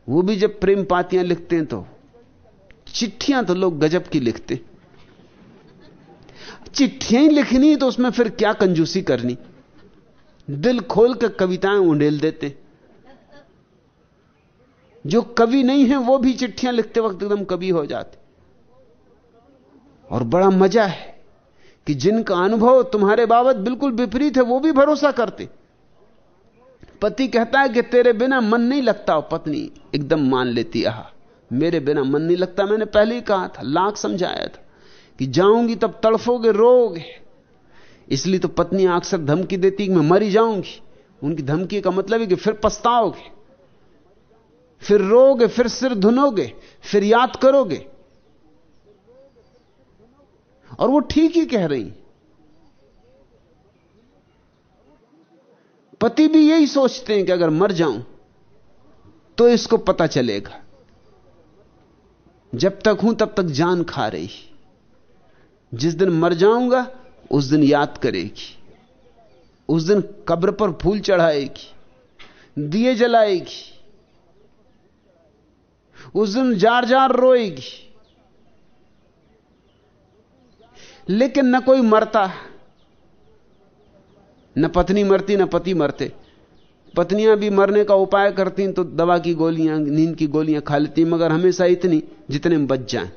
वो भी जब प्रेम पातियाँ लिखते हैं तो चिट्ठियाँ तो लोग गजब की लिखते चिट्ठियाँ लिखनी तो उसमें फिर क्या कंजूसी करनी? दिल खोल कर कविताएँ उंडेल देते जो कवि नहीं है, वो भी चिट्ठियाँ लिखते वक्त एकदम कवि हो जाते और बड़ा मज़ा है कि जिनका अनुभव तुम्हारे बाबत बिल्कुल विपरीत है, वो भी भरोसा करते पति कहता है कि तेरे बिना मन नहीं लगता पत्नी। एकदम मान लेती, आह, मेरे बिना मन नहीं लगता, मैंने पहले ही कहा था, लाख समझाया था कि जाऊँगी तब तड़फोगे, रोगे। इसलिए तो पत्नी अक्सर धमकी देती कि मैं मरी जाऊँगी। उनकी धमकी का मतलब है कि फिर पछताओगे। फिर रोगे, फिर सिर धुनोगे, फिर याद करोगे। और वो ठीक ही कह रही पति भी यही सोचते हैं कि अगर मर जाऊँ तो इसको पता चलेगा। जब तक हूँ, तब तक जान खा रही। जिस दिन मर जाऊँगा, उस दिन याद करेगी। उस दिन कब्र पर फूल चढ़ाएगी, दिए जलाएगी। उस दिन जार जार रोएगी। लेकिन न कोई मरता। न पत्नी मरती, न पति मरते। पत्नियाँ भी मरने का उपाय करती तो दवा की गोलियाँ, नींद की गोलियाँ खा लेती, मगर हमेशा इतनी, जितने बच जाएँ।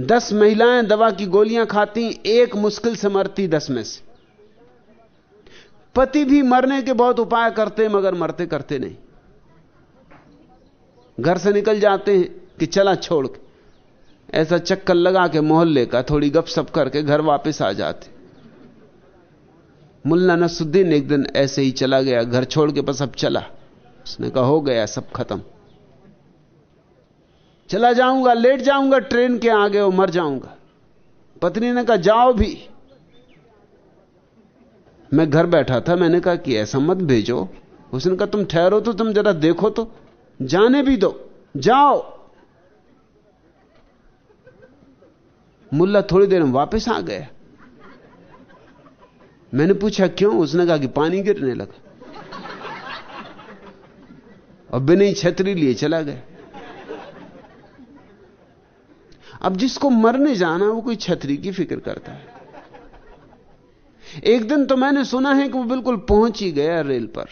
दस महिलाएँ दवा की गोलियाँ खाती, एक मुश्किल से मरती दस में से। पति भी मरने के बहुत उपाय करते, मगर मरते करते नहीं। घर से निकल जाते हैं, कि चला छोड़ के। ऐसा चक्कर लगा के मोहल्ले का, थोड़ी गपशप करके घर वापस आ जाते। मुल्ला नसुद्दीन एक दिन ऐसे ही चला गया, घर छोड़ के बस अब चला। उसने कहा, हो गया, सब खत्म। चला जाऊँगा, लेट जाऊँगा, ट्रेन के आगे और मर जाऊँगा। पत्नी ने कहा, जाओ भी। मैं घर बैठा था, मैंने कहा कि ऐसा मत भेजो। उसने कहा, तुम ठहरो तो तुम जरा देखो तो। जाने भी दो। जाओ। मुल्ला थोड़ी देर में वापस आ गया। मैंने पूछा, क्यों? उसने कहा कि पानी गिरने लगा। और बिना ही छतरी लिए चला गया। अब जिसको मरने जाना वो कोई छतरी की फ़िक्र करता है। एक दिन तो मैंने सुना है कि वो बिल्कुल पहुँच ही गया रेल पर।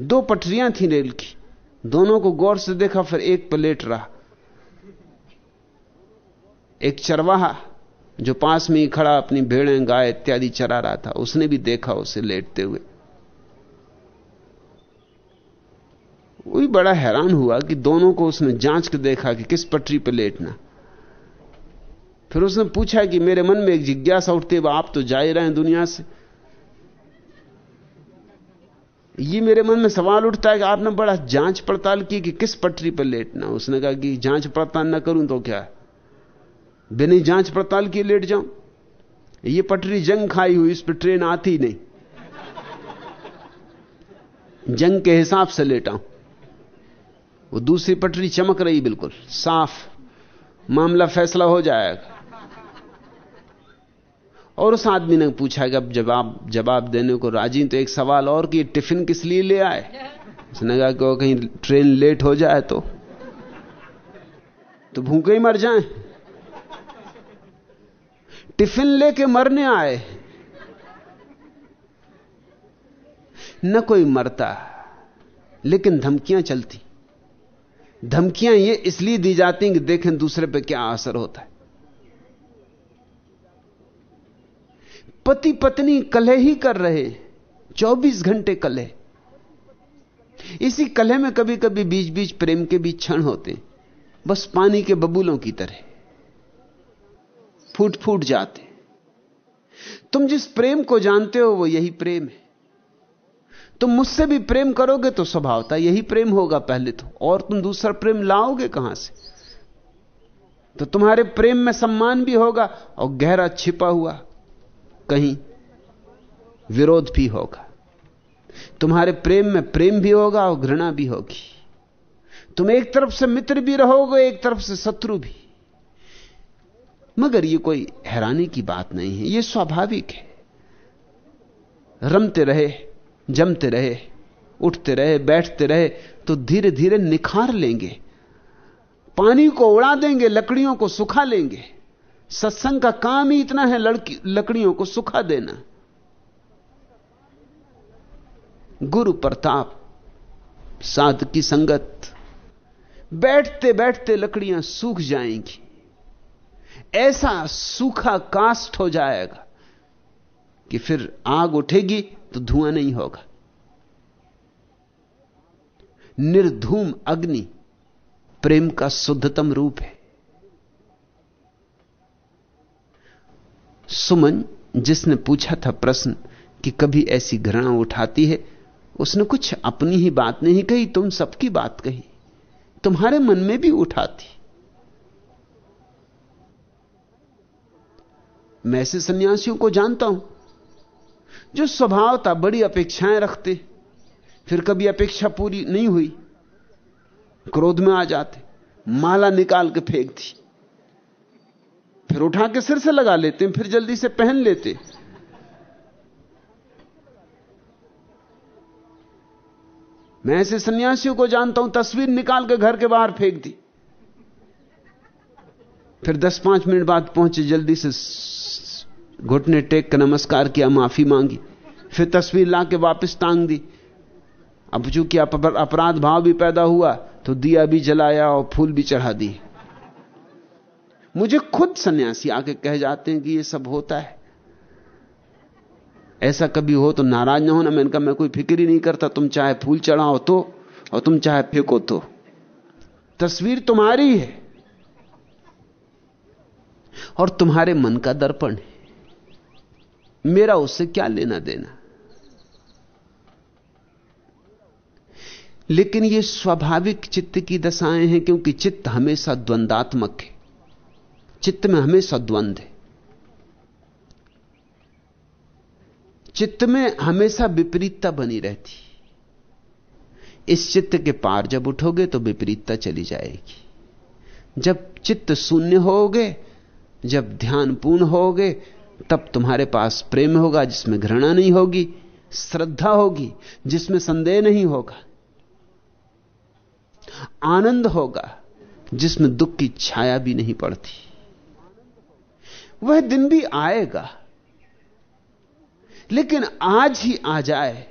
दो पटरियाँ थी रेल की। दोनों को गौर से देखा, फिर एक पर लेट रहा। एक चरवाहा। जो पास में ही खड़ा अपनी भेड़ें, गाय इत्यादि चरा रहा था, उसने भी देखा उसे लेटते हुए। वही बड़ा हैरान हुआ कि दोनों को उसने जाँच कर देखा कि किस पटरी पर लेटना। फिर उसने पूछा कि मेरे मन में एक जिज्ञासा उठती है आप तो जा ही रहे हैं दुनिया से। ये मेरे मन में सवाल उठता है कि आपने बड़ा जाँच पड़ताल की कि किस पटरी पर लेटना। उसने कहा कि जाँच पड़ताल ना करूँ तो क्या? बिना जाँच पड़ताल की लेट जाऊँ। ये पटरी जंग खाई हुई, इस पर ट्रेन आती नहीं। जंग के हिसाब से लेटा हूँ। वो दूसरी पटरी चमक रही बिल्कुल, साफ़। मामला फैसला हो जाएगा। और उस आदमी ने पूछा कि अब जवाब जवाब देने को राज़ी तो एक सवाल और कि टिफ़िन किस लिए ले आए? उसने कहा कि वो कहीं ट्रेन लेट हो जाए तो। तो भूखे ही मर जाएँ। टिफ़िन लेके मरने आए। न कोई मरता, लेकिन धमकियाँ चलती। धमकियाँ ये इसलिए दी जाती हैं कि देखें दूसरे पे क्या असर होता है। पति पत्नी कलह ही कर रहे 24 घंटे कलह। इसी कलह में कभी कभी बीच बीच प्रेम के भी क्षण होते बस पानी के बबूलों की तरह। फूट फूट जाते तुम जिस प्रेम को जानते हो, वो यही प्रेम है। तुम मुझसे भी प्रेम करोगे तो स्वभावता यही प्रेम होगा पहले तो। और तुम दूसरा प्रेम लाओगे कहाँ से? तो तुम्हारे प्रेम में सम्मान भी होगा और गहरा छिपा हुआ कहीं विरोध भी होगा। तुम्हारे प्रेम में प्रेम भी होगा और घृणा भी होगी। तुम एक तरफ़ से मित्र भी रहोगे, एक तरफ़ से शत्रु भी। मगर यह कोई हैरानी की बात नहीं है यह स्वाभाविक है। रमते रहे, जमते रहे, उठते रहे, बैठते रहे तो धीरे धीरे निखार लेंगे। पानी को उड़ा देंगे, लकड़ियों को सुखा लेंगे। सत्संग का काम ही इतना है, लड़की, लकड़ियों को सुखा देना। गुरु प्रताप, साध की संगत बैठते बैठते लकड़ियाँ सूख जाएँगी। ऐसा सूखा कास्ट हो जाएगा कि फिर आग उठेगी तो धुआँ नहीं होगा। निर्धूम अग्नि प्रेम का शुद्धतम रूप है। सुमन, जिसने पूछा था प्रश्न कि कभी ऐसी घृणा उठाती है, उसने कुछ अपनी ही बात नहीं कही, तुम सबकी बात कही। तुम्हारे मन में भी उठाती। मैं ऐसे सन्यासियों को जानता हूँ। जो स्वभाव था, बड़ी अपेक्षाएँ रखते, फिर कभी अपेक्षा पूरी नहीं हुई। क्रोध में आ जाते, माला निकाल के फेंक दी। फिर उठा के सिर से लगा लेते, फिर जल्दी से पहन लेते। मैं ऐसे सन्यासियों को जानता हूँ, तस्वीर निकाल के घर के बाहर फेंक दी। फिर दस पाँच मिनट बाद पहुँचे, जल्दी से घुटने टेक कर नमस्कार किया, माफ़ी मांगी, फिर तस्वीर ला के वापिस टांग दी। अब चूँकि अपराध भाव भी पैदा हुआ तो दिया भी जलाया और फूल भी चढ़ा दी मुझे खुद सन्यासी आके कह जाते हैं कि ये सब होता है। ऐसा कभी हो तो नाराज़ ना होना मैंने कहा मैं कोई फ़िक्र ही नहीं करता, तुम चाहे फूल चढ़ाओ तो और तुम चाहे फेंको तो। तस्वीर तुम्हारी है, और तुम्हारे मन का दर्पण है। मेरा उससे क्या लेना देना? लेकिन ये स्वाभाविक चित्त की दशाएँ हैं क्योंकि चित्त हमेशा द्वंदात्मक है। चित्त में हमेशा द्वंद है। चित्त में हमेशा विपरीतता बनी रहती। इस चित्त के पार जब उठोगे तो विपरीतता चली जाएगी। जब चित्त शून्य होगे, जब ध्यान पूर्ण होगे तब तुम्हारे पास प्रेम होगा जिसमें घृणा नहीं होगी, श्रद्धा होगी, जिसमें संदेह नहीं होगा। आनंद होगा, जिसमें दुख की छाया भी नहीं पड़ती। वह दिन भी आएगा, लेकिन आज ही आ जाए।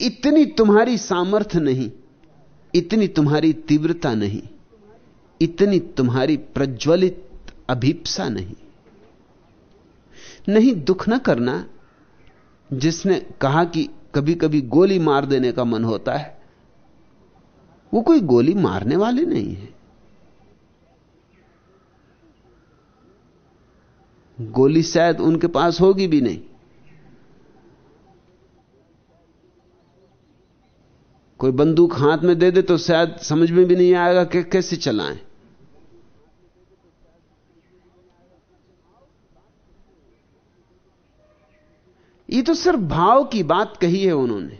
इतनी तुम्हारी सामर्थ्य नहीं, इतनी तुम्हारी तीव्रता नहीं, इतनी तुम्हारी प्रज्वलित अभीपसा नहीं। नहीं, दुख ना करना। जिसने कहा कि कभी कभी गोली मार देने का मन होता है, वो कोई गोली मारने वाले नहीं है। गोली शायद उनके पास होगी भी नहीं। कोई बंदूक हाथ में दे दे तो शायद समझ में भी नहीं आएगा कि कैसे चलाएँ। ये तो सिर्फ़ भाव की बात कही है उन्होंने।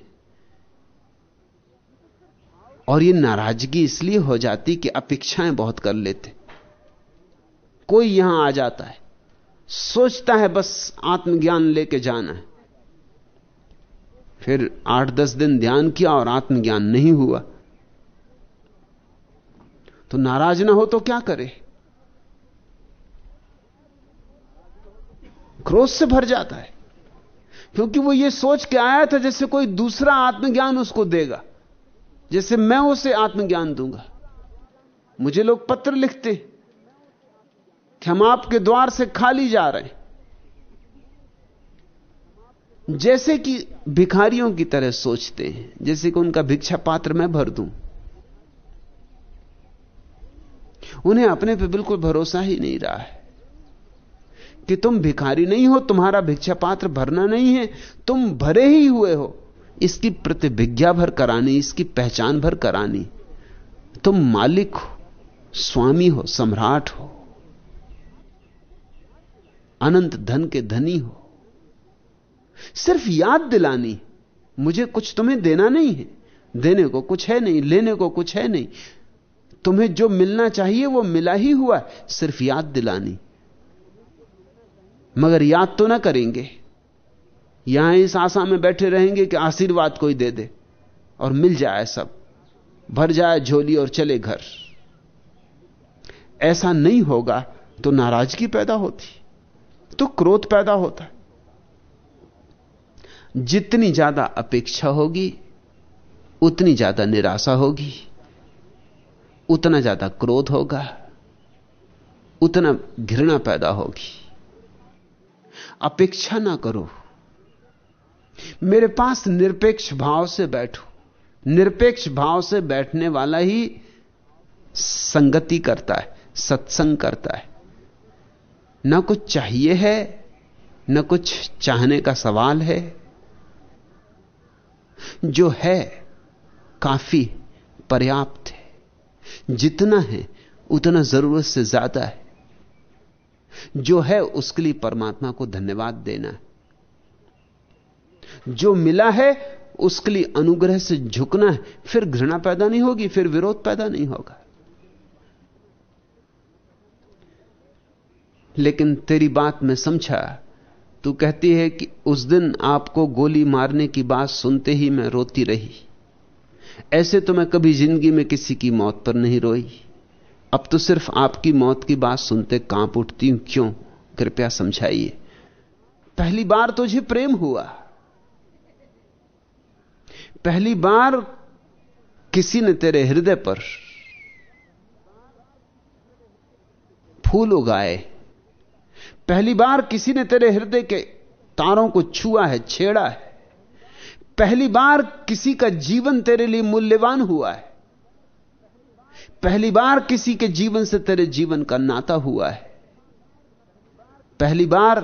और ये नाराज़गी इसलिए हो जाती कि अपेक्षाएँ बहुत कर लेते। कोई यहाँ आ जाता है, सोचता है बस आत्मज्ञान लेके जाना है। फिर आठ दस दिन ध्यान किया और आत्मज्ञान नहीं हुआ। तो नाराज़ ना हो तो क्या करे? क्रोध से भर जाता है। क्योंकि वो ये सोच के आया था जैसे कोई दूसरा आत्मज्ञान उसको देगा। जैसे मैं उसे आत्मज्ञान दूँगा। मुझे लोग पत्र लिखते कि हम आपके द्वार से खाली जा रहे हैं। जैसे कि भिखारियों की तरह सोचते हैं। जैसे कि उनका भिक्षा पात्र मैं भर दूँ। उन्हें अपने पे बिल्कुल भरोसा ही नहीं रहा है। कि तुम भिखारी नहीं हो, तुम्हारा भिक्षा पात्र भरना नहीं है, तुम भरे ही हुए हो। इसकी प्रतिभिज्ञा भर करानी, इसकी पहचान भर करानी। तुम मालिक हो, स्वामी हो, सम्राट हो। अनंत धन के धनी हो। सिर्फ़ याद दिलानी, मुझे कुछ तुम्हें देना नहीं है। देने को कुछ है नहीं, लेने को कुछ है नहीं। तुम्हें जो मिलना चाहिए, वो मिला ही हुआ सिर्फ़ याद दिलानी। मगर याद तो ना करेंगे। यहाँ इस आशा में बैठे रहेंगे कि आशीर्वाद कोई दे दे और मिल जाए सब। भर जाए झोली और चले घर। ऐसा नहीं होगा तो नाराज़गी पैदा होती तो क्रोध पैदा होता। जितनी ज़्यादा अपेक्षा होगी, उतनी ज़्यादा निराशा होगी, उतना ज़्यादा क्रोध होगा, उतना घृणा पैदा होगी। अपेक्षा ना करो। मेरे पास निरपेक्ष भाव से बैठो। निरपेक्ष भाव से बैठने वाला ही संगति करता है, सत्संग करता है। ना कुछ चाहिए है, न कुछ चाहने का सवाल है। जो है, काफ़ी पर्याप्त है। जितना है, उतना ज़रूरत से ज़्यादा है। जो है उसके लिए परमात्मा को धन्यवाद देना है। जो मिला है, उसके लिए अनुग्रह से झुकना है। फिर घृणा पैदा नहीं होगी, फिर विरोध पैदा नहीं होगा। लेकिन तेरी बात मैं समझा, तू कहती है कि उस दिन आपको गोली मारने की बात सुनते ही मैं रोती रही। ऐसे तो मैं कभी ज़िंदगी में किसी की मौत पर नहीं रोई। अब तो सिर्फ़ आपकी मौत की बात सुनते काँप उठती हूँ। क्यों? कृपया समझाइए। पहली बार तुझे प्रेम हुआ। पहली बार किसी ने तेरे हृदय पर फूल उगाए। पहली बार किसी ने तेरे हृदय के तारों को छुआ है, छेड़ा है। पहली बार किसी का जीवन तेरे लिए मूल्यवान हुआ है। पहली बार किसी के जीवन से तेरे जीवन का नाता हुआ है। पहली बार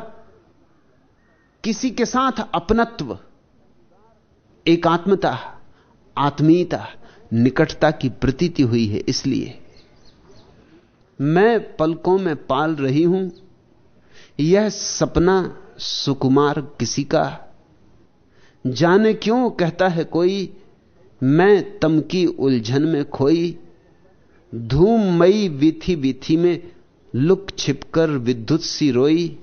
किसी के साथ अपनत्व, एकात्मता, आत्मीयता, निकटता की प्रतीति हुई है, इसलिए मैं पलकों में पाल रही हूँ। यह सपना सुकुमार किसी का। जाने क्यों कहता है कोई, मैं तमकी उलझन में खोई। धूममयी विथी विथी में लुक छिपकर विद्युत सी रोई।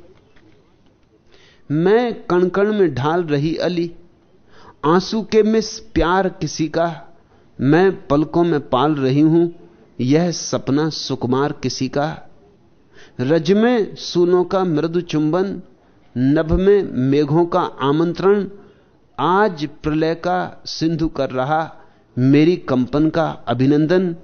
मैं कणकण में ढाल रही अली, आँसू के मिस प्यार किसी का, मैं पलकों में पाल रही हूँ, यह सपना सुकुमार किसी का। रज में सूलों का मृदु चुंबन, नभ में मेघों का आमंत्रण, आज प्रलय का सिंधु कर रहा मेरी कंपन का अभिनंदन।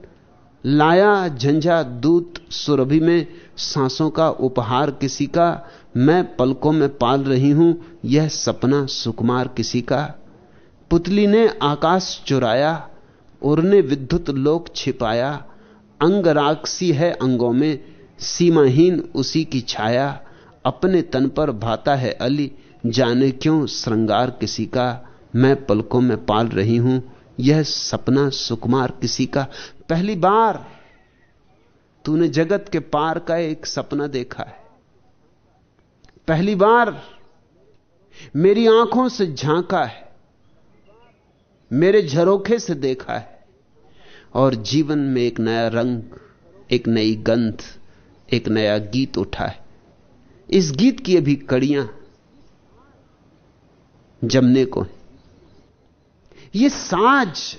लाया झंझा दूत सुरभि में, सांसों का उपहार किसी का, मैं पलकों में पाल रही हूँ, यह सपना सुकुमार किसी का। पुतली ने आकाश चुराया, उड़ने विद्युत लोक छिपाया, अंग राक्षी है अंगों में, सीमाहीन उसी की छाया, अपने तन पर भाता है अली, जाने क्यों श्रृंगार किसी का, मैं पलकों में पाल रही हूँ यह सपना सुकुमार किसी का। पहली बार तूने जगत के पार का एक सपना देखा है। पहली बार मेरी आँखों से झांका है, मेरे झरोखे से देखा है, और जीवन में एक नया रंग, एक नई गंध, एक नया गीत उठा है। इस गीत की अभी कड़ियाँ जमने को है। ये साज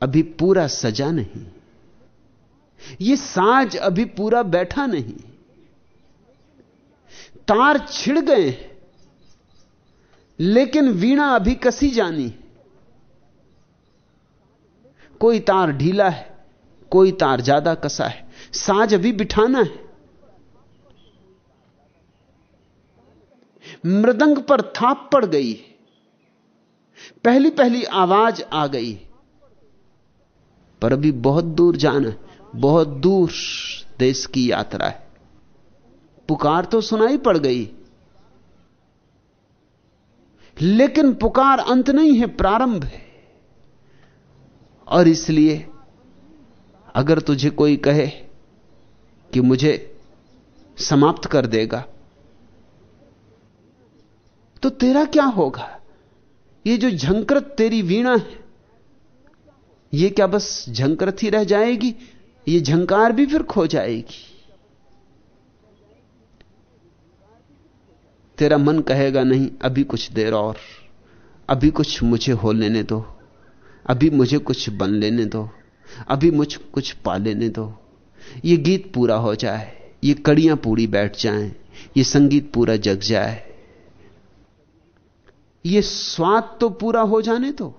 अभी पूरा सजा नहीं। ये साज अभी पूरा बैठा नहीं। तार छिड़ गए लेकिन वीणा अभी कसी जानी कोई तार ढीला है, कोई तार ज़्यादा कसा है। साज अभी बिठाना है। मृदंग पर थाप पड़ गई। पहली पहली आवाज़ आ गई। पर अभी बहुत दूर जाना बहुत दूर देश की यात्रा है। पुकार तो सुनाई पड़ गई। लेकिन पुकार अंत नहीं है, प्रारंभ है। और इसलिए अगर तुझे कोई कहे कि मुझे समाप्त कर देगा तो तेरा क्या होगा? ये जो झंकृत तेरी वीणा है, ये क्या बस झंकृत ही रह जाएगी? ये झंकार भी फिर खो जाएगी। तेरा मन कहेगा, नहीं, अभी कुछ देर और। अभी कुछ मुझे हो लेने दो। अभी मुझे कुछ बन लेने दो। अभी मुझ कुछ पा लेने दो। ये गीत पूरा हो जाए, ये कड़ियाँ पूरी बैठ जाएँ, ये संगीत पूरा जग जाए। ये स्वाद तो पूरा हो जाने तो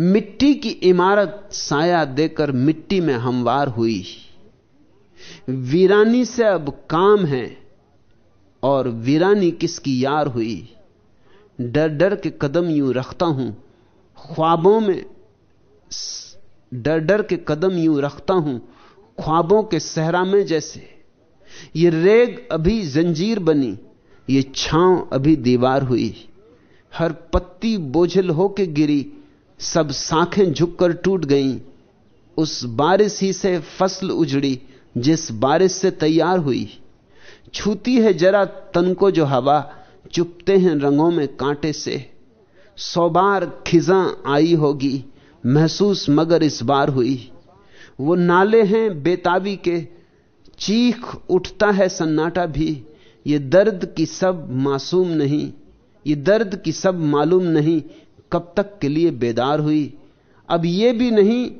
मिट्टी की इमारत साया देकर मिट्टी में हमवार हुई। वीरानी से अब काम है और वीरानी किसकी यार हुई। डर डर के कदम यूँ रखता हूँ। ख्वाबों में डर डर के कदम यूँ रखता हूँ। ख्वाबों के सहरा में जैसे। ये रेग अभी जंजीर बनी। ये छांव अभी दीवार हुई। हर पत्ती बोझल होके गिरी। सब सांखें झुककर टूट गईं। उस बारिश ही से फ़सल उजड़ी, जिस बारिश से तैयार हुई। छूती है जरा तन को जो हवा, चुपते हैं रंगों में कांटे से। सौ बार खिजा आई होगी, महसूस मगर इस बार हुई। वो नाले हैं बेताबी के, चीख उठता है सन्नाटा भी। ये दर्द की सब मासूम नहीं, ये दर्द की सब मालूम नहीं कब तक के लिए बेदार हुई। अब ये भी नहीं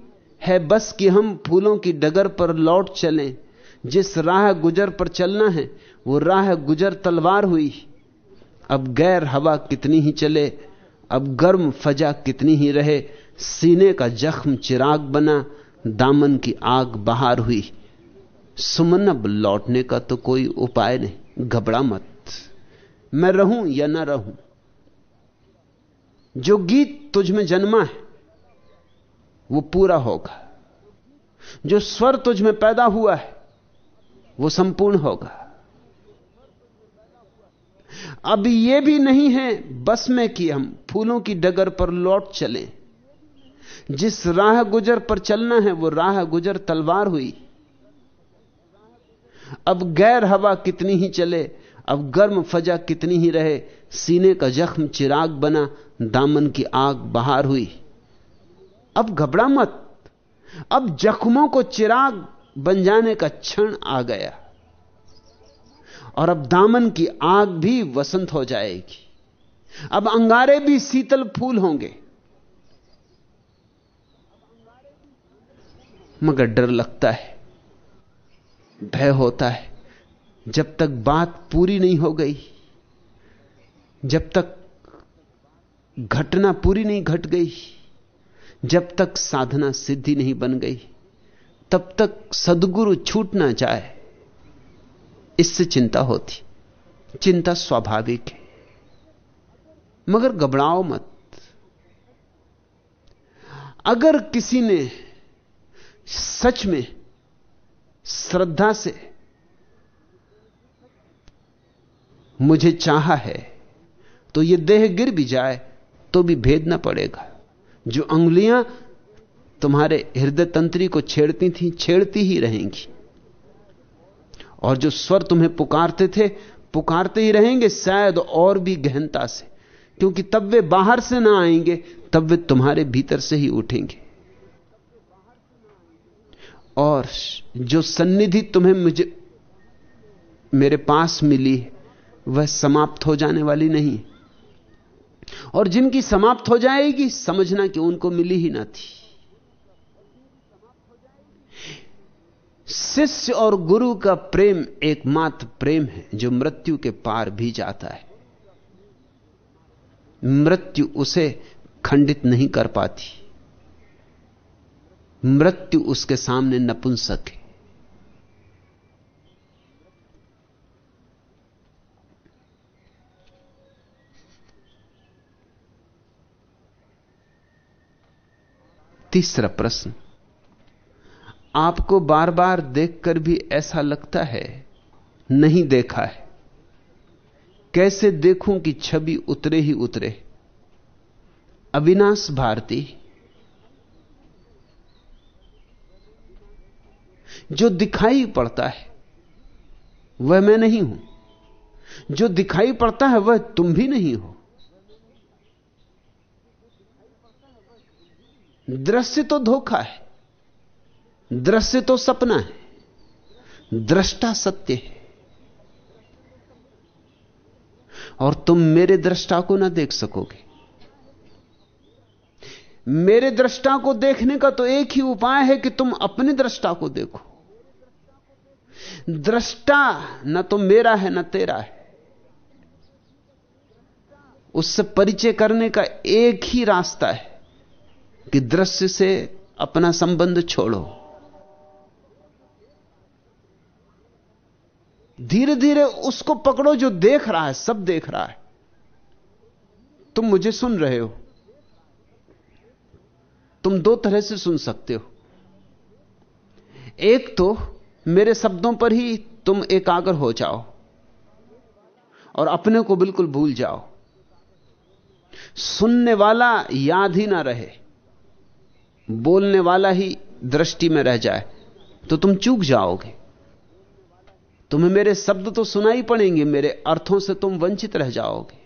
है बस कि हम फूलों की डगर पर लौट चलें। जिस राह गुजर पर चलना है, वो राह गुजर तलवार हुई। अब गैर हवा कितनी ही चले, अब गर्म फजा कितनी ही रहे। सीने का जख्म चिराग बना, दामन की आग बहार हुई। सुमनब लौटने का तो कोई उपाय नहीं। घबरा मत। मैं रहूँ या ना रहूँ, जो गीत तुझ में जन्मा है, वो पूरा होगा। जो स्वर तुझ में पैदा हुआ है, वो संपूर्ण होगा। अब यह भी नहीं है बस में कि हम फूलों की डगर पर लौट चलें। जिस राह गुजर पर चलना है, वो राह गुजर तलवार हुई। अब गैर हवा कितनी ही चले, अब गर्म फजा कितनी ही रहे, सीने का जख्म चिराग बना, दामन की आग बहार हुई। अब घबरा मत। अब जख्मों को चिराग बन जाने का क्षण आ गया। और अब दामन की आग भी वसंत हो जाएगी। अब अंगारे भी शीतल फूल होंगे। मगर डर लगता है। भय होता है। जब तक बात पूरी नहीं हो गई, जब तक घटना पूरी नहीं घट गई, जब तक साधना सिद्धि नहीं बन गई, तब तक सदगुरु छूट ना जाए, इससे चिंता होती। चिंता स्वाभाविक है। मगर घबराओ मत। अगर किसी ने सच में श्रद्धा से मुझे चाहा है तो यह देह गिर भी जाए तो भी भेद ना पड़ेगा। जो अंगुलियाँ तुम्हारे हृदय तंत्री को छेड़ती थी, छेड़ती ही रहेंगी। और जो स्वर तुम्हें पुकारते थे, पुकारते ही रहेंगे, शायद और भी गहनता से। क्योंकि तब वे बाहर से ना आएँगे, तब वे तुम्हारे भीतर से ही उठेंगे। और जो सन्निधि तुम्हें मुझे, मेरे पास मिली वह समाप्त हो जाने वाली नहीं। और जिनकी समाप्त हो जाएगी, समझना कि उनको मिली ही ना थी। शिष्य और गुरु का प्रेम एकमात्र प्रेम है, जो मृत्यु के पार भी जाता है। मृत्यु उसे खंडित नहीं कर पाती। मृत्यु उसके सामने नपुंसक है। तीसरा प्रश्न, आपको बार बार देखकर भी ऐसा लगता है? नहीं देखा है। कैसे देखूँ कि छवि उतरे ही उतरे? अविनाश भारती जो दिखाई पड़ता है, वह मैं नहीं हूँ। जो दिखाई पड़ता है, वह तुम भी नहीं हो। दृश्य तो धोखा है, दृश्य तो सपना है, दृष्टा सत्य है। और तुम मेरे दृष्टा को ना देख सकोगे। मेरे दृष्टा को देखने का तो एक ही उपाय है कि तुम अपने दृष्टा को देखो। दृष्टा, न तो मेरा है, न तेरा है। उससे परिचय करने का एक ही रास्ता है कि दृश्य से अपना संबंध छोड़ो। धीरे धीरे उसको पकड़ो जो देख रहा है, सब देख रहा है। तुम मुझे सुन रहे हो। तुम दो तरह से सुन सकते हो। एक तो मेरे शब्दों पर ही तुम एकाग्र हो जाओ और अपने को बिल्कुल भूल जाओ। सुनने वाला याद ही ना रहे, बोलने वाला ही दृष्टि में रह जाए तो तुम चूक जाओगे। तुम्हें मेरे शब्द तो सुनाई पड़ेंगे, मेरे अर्थों से तुम वंचित रह जाओगे।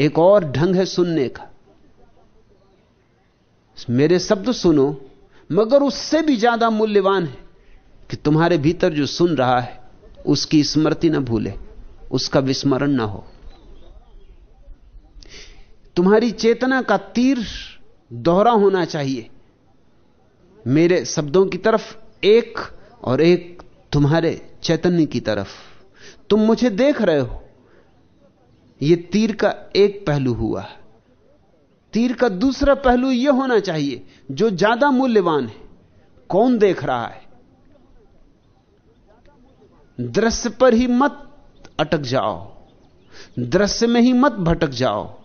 एक और ढंग है सुनने का। मेरे शब्द सुनो, मगर उससे भी ज़्यादा मूल्यवान है। कि तुम्हारे भीतर जो सुन रहा है, उसकी स्मृति ना भूले, उसका विस्मरण ना हो। तुम्हारी चेतना का तीर दोहरा होना चाहिए। मेरे शब्दों की तरफ़ एक और एक तुम्हारे चैतन्य की तरफ़। तुम मुझे देख रहे हो। यह तीर का एक पहलू हुआ। तीर का दूसरा पहलू यह होना चाहिए, जो ज़्यादा मूल्यवान है, कौन देख रहा है? दृश्य पर ही मत अटक जाओ। दृश्य में ही मत भटक जाओ।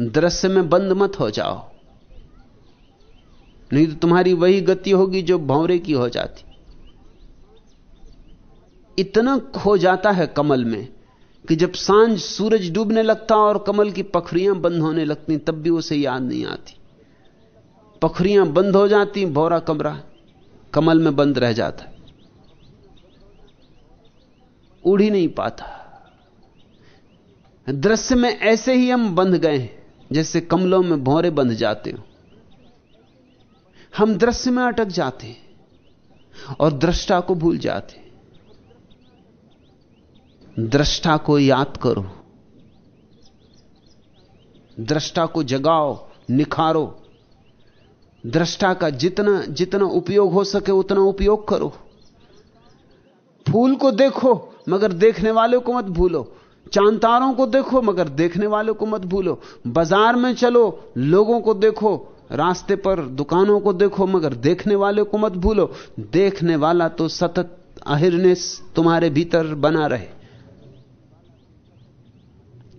दृश्य में बंद मत हो जाओ। नहीं तो तुम्हारी वही गति होगी जो भौरे की हो जाती। इतना खो जाता है कमल में कि जब साँझ सूरज डूबने लगता और कमल की पखरियाँ बंद होने लगती, तब भी उसे याद नहीं आती। पखरियाँ बंद हो जाती, भौरा कमरा कमल में बंद रह जाता उड़ ही नहीं पाता। दृश्य में ऐसे ही हम बंध गए हैं, जैसे कमलों में भौरे बंध जाते हो। हम दृश्य में अटक जाते हैं और दृष्टा को भूल जाते दृष्टा को याद करो। दृष्टा को जगाओ, निखारो। दृष्टा का जितना जितना उपयोग हो सके उतना उपयोग करो। फूल को देखो मगर देखने वाले को मत भूलो। चांतारों को देखो, मगर देखने वाले को मत भूलो। बाज़ार में चलो, लोगों को देखो, रास्ते पर दुकानों को देखो, मगर देखने वाले को मत भूलो। देखने वाला तो सतत अहिर्नेस तुम्हारे भीतर बना रहे।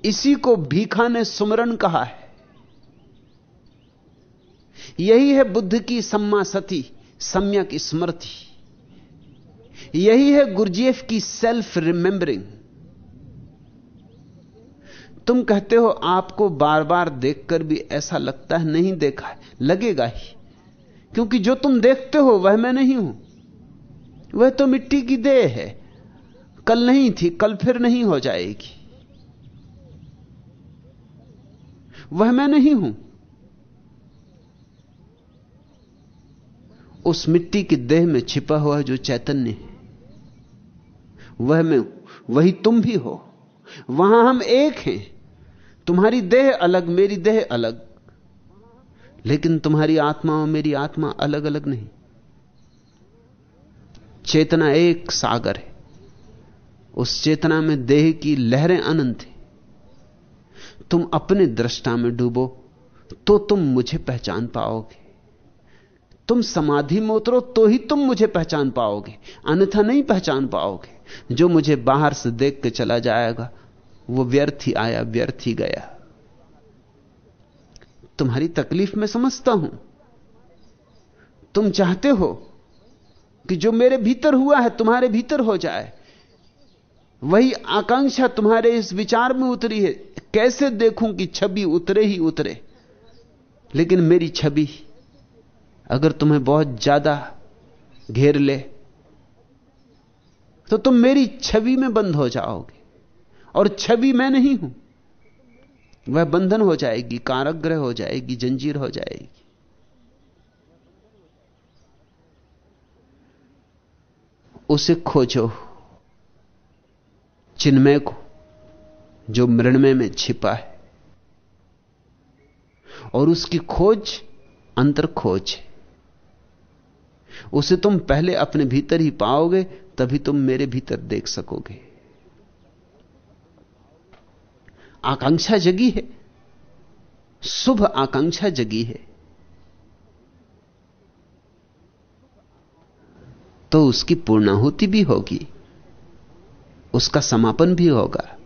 इसी को भीखा ने सुमरन कहा है। यही है बुद्ध की सम्मा सती, सम्यक स्मृति। यही है गुरजेफ की सेल्फ रिमेंबरिंग तुम कहते हो, आपको बार बार देखकर भी ऐसा लगता है, नहीं देखा है, लगेगा ही। क्योंकि जो तुम देखते हो, वह मैं नहीं हूँ। वह तो मिट्टी की देह है। कल नहीं थी, कल फिर नहीं हो जाएगी। वह मैं नहीं हूँ। उस मिट्टी की देह में छिपा हुआ जो चैतन्य है। वह मैं, वही तुम भी हो। वहाँ हम एक हैं। तुम्हारी देह अलग, मेरी देह अलग। लेकिन तुम्हारी आत्मा और मेरी आत्मा अलग अलग नहीं। चेतना एक सागर है। उस चेतना में देह की लहरें अनंत है। तुम अपने दृष्टा में डूबो तो तुम मुझे पहचान पाओगे। तुम समाधि में उतरो तो ही तुम मुझे पहचान पाओगे। अन्यथा नहीं पहचान पाओगे। जो मुझे बाहर से देख के चला जाएगा, वो व्यर्थ ही आया, व्यर्थ ही गया। तुम्हारी तकलीफ़ में समझता हूँ। तुम चाहते हो कि जो मेरे भीतर हुआ है, तुम्हारे भीतर हो जाए। वही आकांक्षा तुम्हारे इस विचार में उतरी है, कैसे देखूँ कि छवि उतरे ही उतरे? लेकिन मेरी छवि, अगर तुम्हें बहुत ज़्यादा घेर ले तो तुम मेरी छवि में बंद हो जाओगे। और छवि मैं नहीं हूँ। वह बंधन हो जाएगी काराग्रह हो जाएगी, जंजीर हो जाएगी। उसे खोजो, चिन्मय को, जो मृणमय में छिपा है। और उसकी खोज अंतर खोज है। उसे तुम पहले अपने भीतर ही पाओगे तभी तुम मेरे भीतर देख सकोगे। आकांक्षा जगी है। शुभ आकांक्षा जगी है। तो उसकी पूर्णाहुति भी होगी। उसका समापन भी होगा।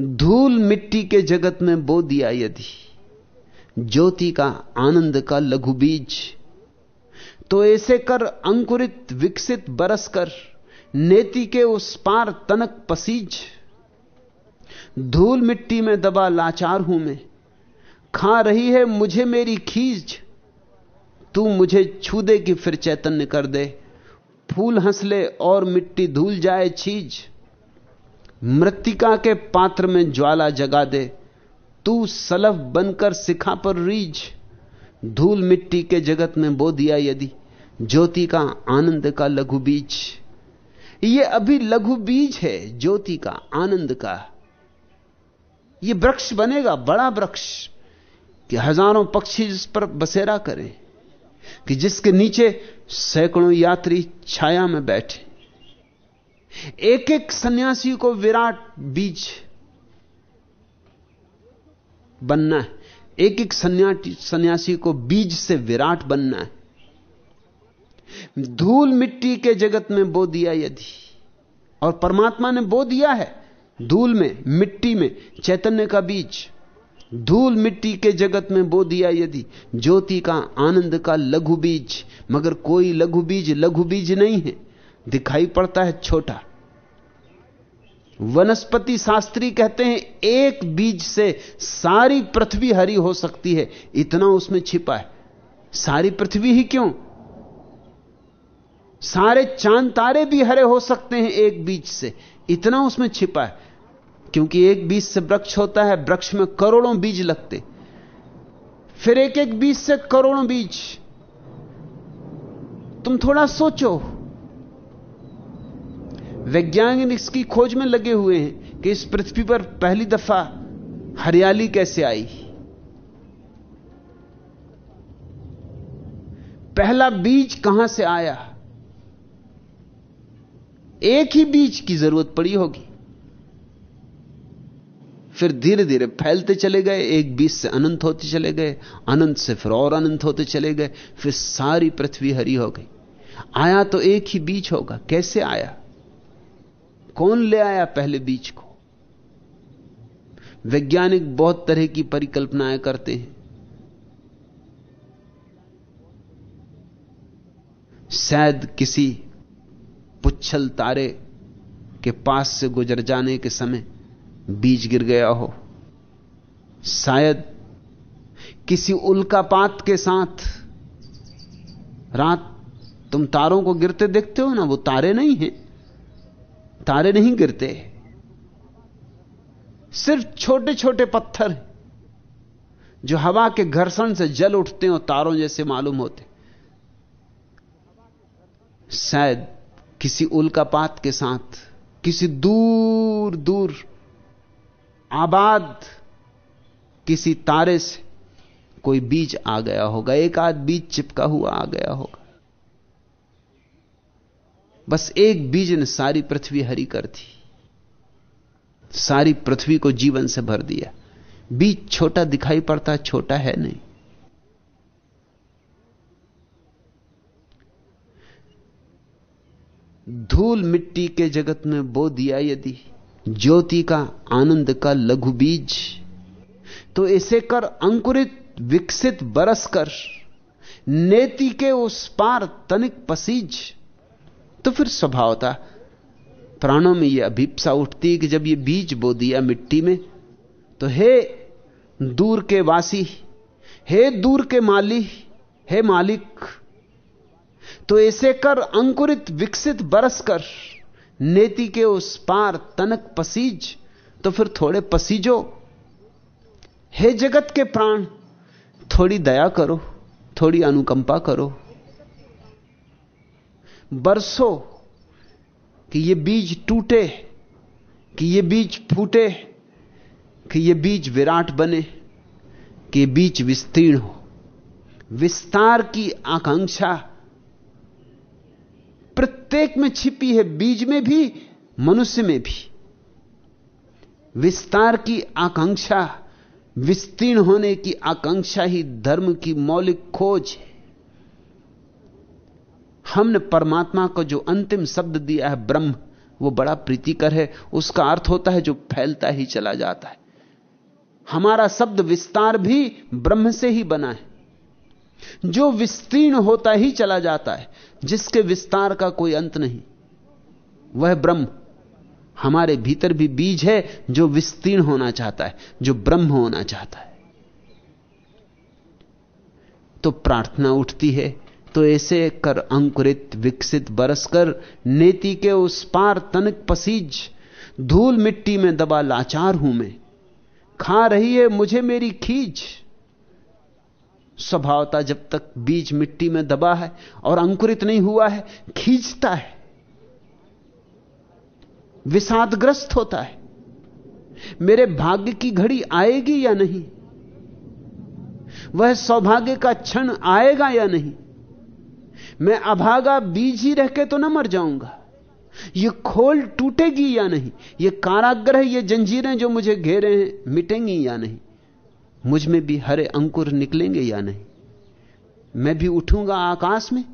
धूल मिट्टी के जगत में बो दिया यदि। ज्योति का आनंद का लघु बीज। तो ऐसे कर, अंकुरित, विकसित, बरस कर। नेति के उस पार तनक पसीज। धूल मिट्टी में दबा लाचार हूँ मैं। खा रही है मुझे मेरी खीज। तू मुझे छू दे कि फिर चैतन्य कर दे। फूल हंस ले और मिट्टी धूल जाए छीज मृतिका के पात्र में ज्वाला जगा दे। तू सलफ बनकर सिखा पर रीझ। धूल मिट्टी के जगत में बो दिया यदि। ज्योति का आनंद का लघु बीज। ये अभी लघु बीज है, ज्योति का, आनंद का। ये वृक्ष बनेगा, बड़ा वृक्ष, कि हज़ारों पक्षी जिस पर बसेरा करें, कि जिसके नीचे सैकड़ों यात्री छाया में बैठे। एक एक सन्यासी को विराट बीज बनना है। एक एक सन्यासी को बीज से विराट बनना है। धूल मिट्टी के जगत में बो दिया यदि। और परमात्मा ने बो दिया है धूल में, मिट्टी में, चैतन्य का बीज। धूल मिट्टी के जगत में बो दिया यदि, ज्योति का आनंद का लघु बीज। मगर कोई लघु बीज लघु बीज नहीं है। दिखाई पड़ता है छोटा। वनस्पति शास्त्री कहते हैं, एक बीज से सारी पृथ्वी हरी हो सकती है। इतना उसमें छिपा है। सारी पृथ्वी ही क्यों? सारे चाँद तारे भी हरे हो सकते हैं एक बीज से। इतना उसमें छिपा है। क्योंकि एक बीज से वृक्ष होता है, वृक्ष में करोड़ों बीज लगते। फिर एक एक बीज से करोड़ों बीज। तुम थोड़ा सोचो। वैज्ञानिक इसकी खोज में लगे हुए हैं कि इस पृथ्वी पर पहली दफ़ा हरियाली कैसे आई। पहला बीज कहाँ से आया? एक ही बीज की ज़रूरत पड़ी होगी। फिर धीरे धीरे फैलते चले गए, एक बीज से अनंत होते चले गए, अनंत से फिर और अनंत होते चले गए, फिर सारी पृथ्वी हरी हो गई। आया तो एक ही बीज होगा, कैसे आया? कौन ले आया पहले बीज को? वैज्ञानिक बहुत तरह की परिकल्पनाएँ करते हैं। शायद किसी पुच्छल तारे के पास से गुजर जाने के समय बीज गिर गया हो। शायद किसी उल्कापात के साथ रात तुम तारों को गिरते देखते हो ना, वो तारे नहीं हैं। तारे नहीं गिरते। सिर्फ़ छोटे छोटे पत्थर जो हवा के घर्षण से जल उठते हो तारों जैसे मालूम होते। शायद किसी उल्कापात के साथ, किसी दूर दूर, आबाद, किसी तारे से कोई बीज आ गया होगा, एक आध बीज चिपका हुआ आ गया होगा। बस एक बीज ने सारी पृथ्वी हरी कर दी, सारी पृथ्वी को जीवन से भर दिया। बीज छोटा दिखाई पड़ता, छोटा है नहीं। धूल मिट्टी के जगत में बो दिया यदि, ज्योति का आनंद का लघु बीज तो इसे कर अंकुरित, विकसित, बरस कर, नेति के उस पार तनिक पसीज। तो फिर स्वभावता प्राणों में यह अभिप्सा उठती कि जब यह बीज बो दिया मिट्टी में तो हे दूर के वासी, हे दूर के माली, हे मालिक तो ऐसे कर अंकुरित, विकसित, बरस कर। नेति के उस पार तनक पसीज तो फिर थोड़े पसीजो। हे जगत के प्राण, थोड़ी दया करो, थोड़ी अनुकंपा करो। बरसो कि ये बीज टूटे, कि ये बीज फूटे, कि ये बीज विराट बने, कि बीज विस्तीर्ण हो। विस्तार की आकांक्षा प्रत्येक में छिपी है, बीज में भी, मनुष्य में भी। विस्तार की आकांक्षा, विस्तीर्ण होने की आकांक्षा ही धर्म की मौलिक खोज है। हमने परमात्मा को जो अंतिम शब्द दिया है, ब्रह्म, वो बड़ा प्रीतिकर है। उसका अर्थ होता है जो फैलता ही चला जाता है। हमारा शब्द विस्तार भी ब्रह्म से ही बना है। जो विस्तीर्ण होता ही चला जाता है, जिसके विस्तार का कोई अंत नहीं। वह ब्रह्म। हमारे भीतर भी बीज है जो विस्तीर्ण होना चाहता है, जो ब्रह्म होना चाहता है। तो प्रार्थना उठती है तो ऐसे कर अंकुरित, विकसित बरस कर नेति के उस पार तनक पसीज, धूल मिट्टी में दबा लाचार हूँ मैं। खा रही है मुझे मेरी खींच स्वभावता जब तक बीज मिट्टी में दबा है और अंकुरित नहीं हुआ है, खींचता है। विषादग्रस्त होता है। मेरे भाग्य की घड़ी आएगी या नहीं? वह सौभाग्य का क्षण आएगा या नहीं? मैं अभागा बीज ही रह के तो ना मर जाऊँगा। यह खोल टूटेगी या नहीं? यह काराग्रह, ये जंजीरें जो मुझे घेरे हैं, मिटेंगी या नहीं? मुझमें भी हरे अंकुर निकलेंगे या नहीं? मैं भी उठूँगा आकाश में,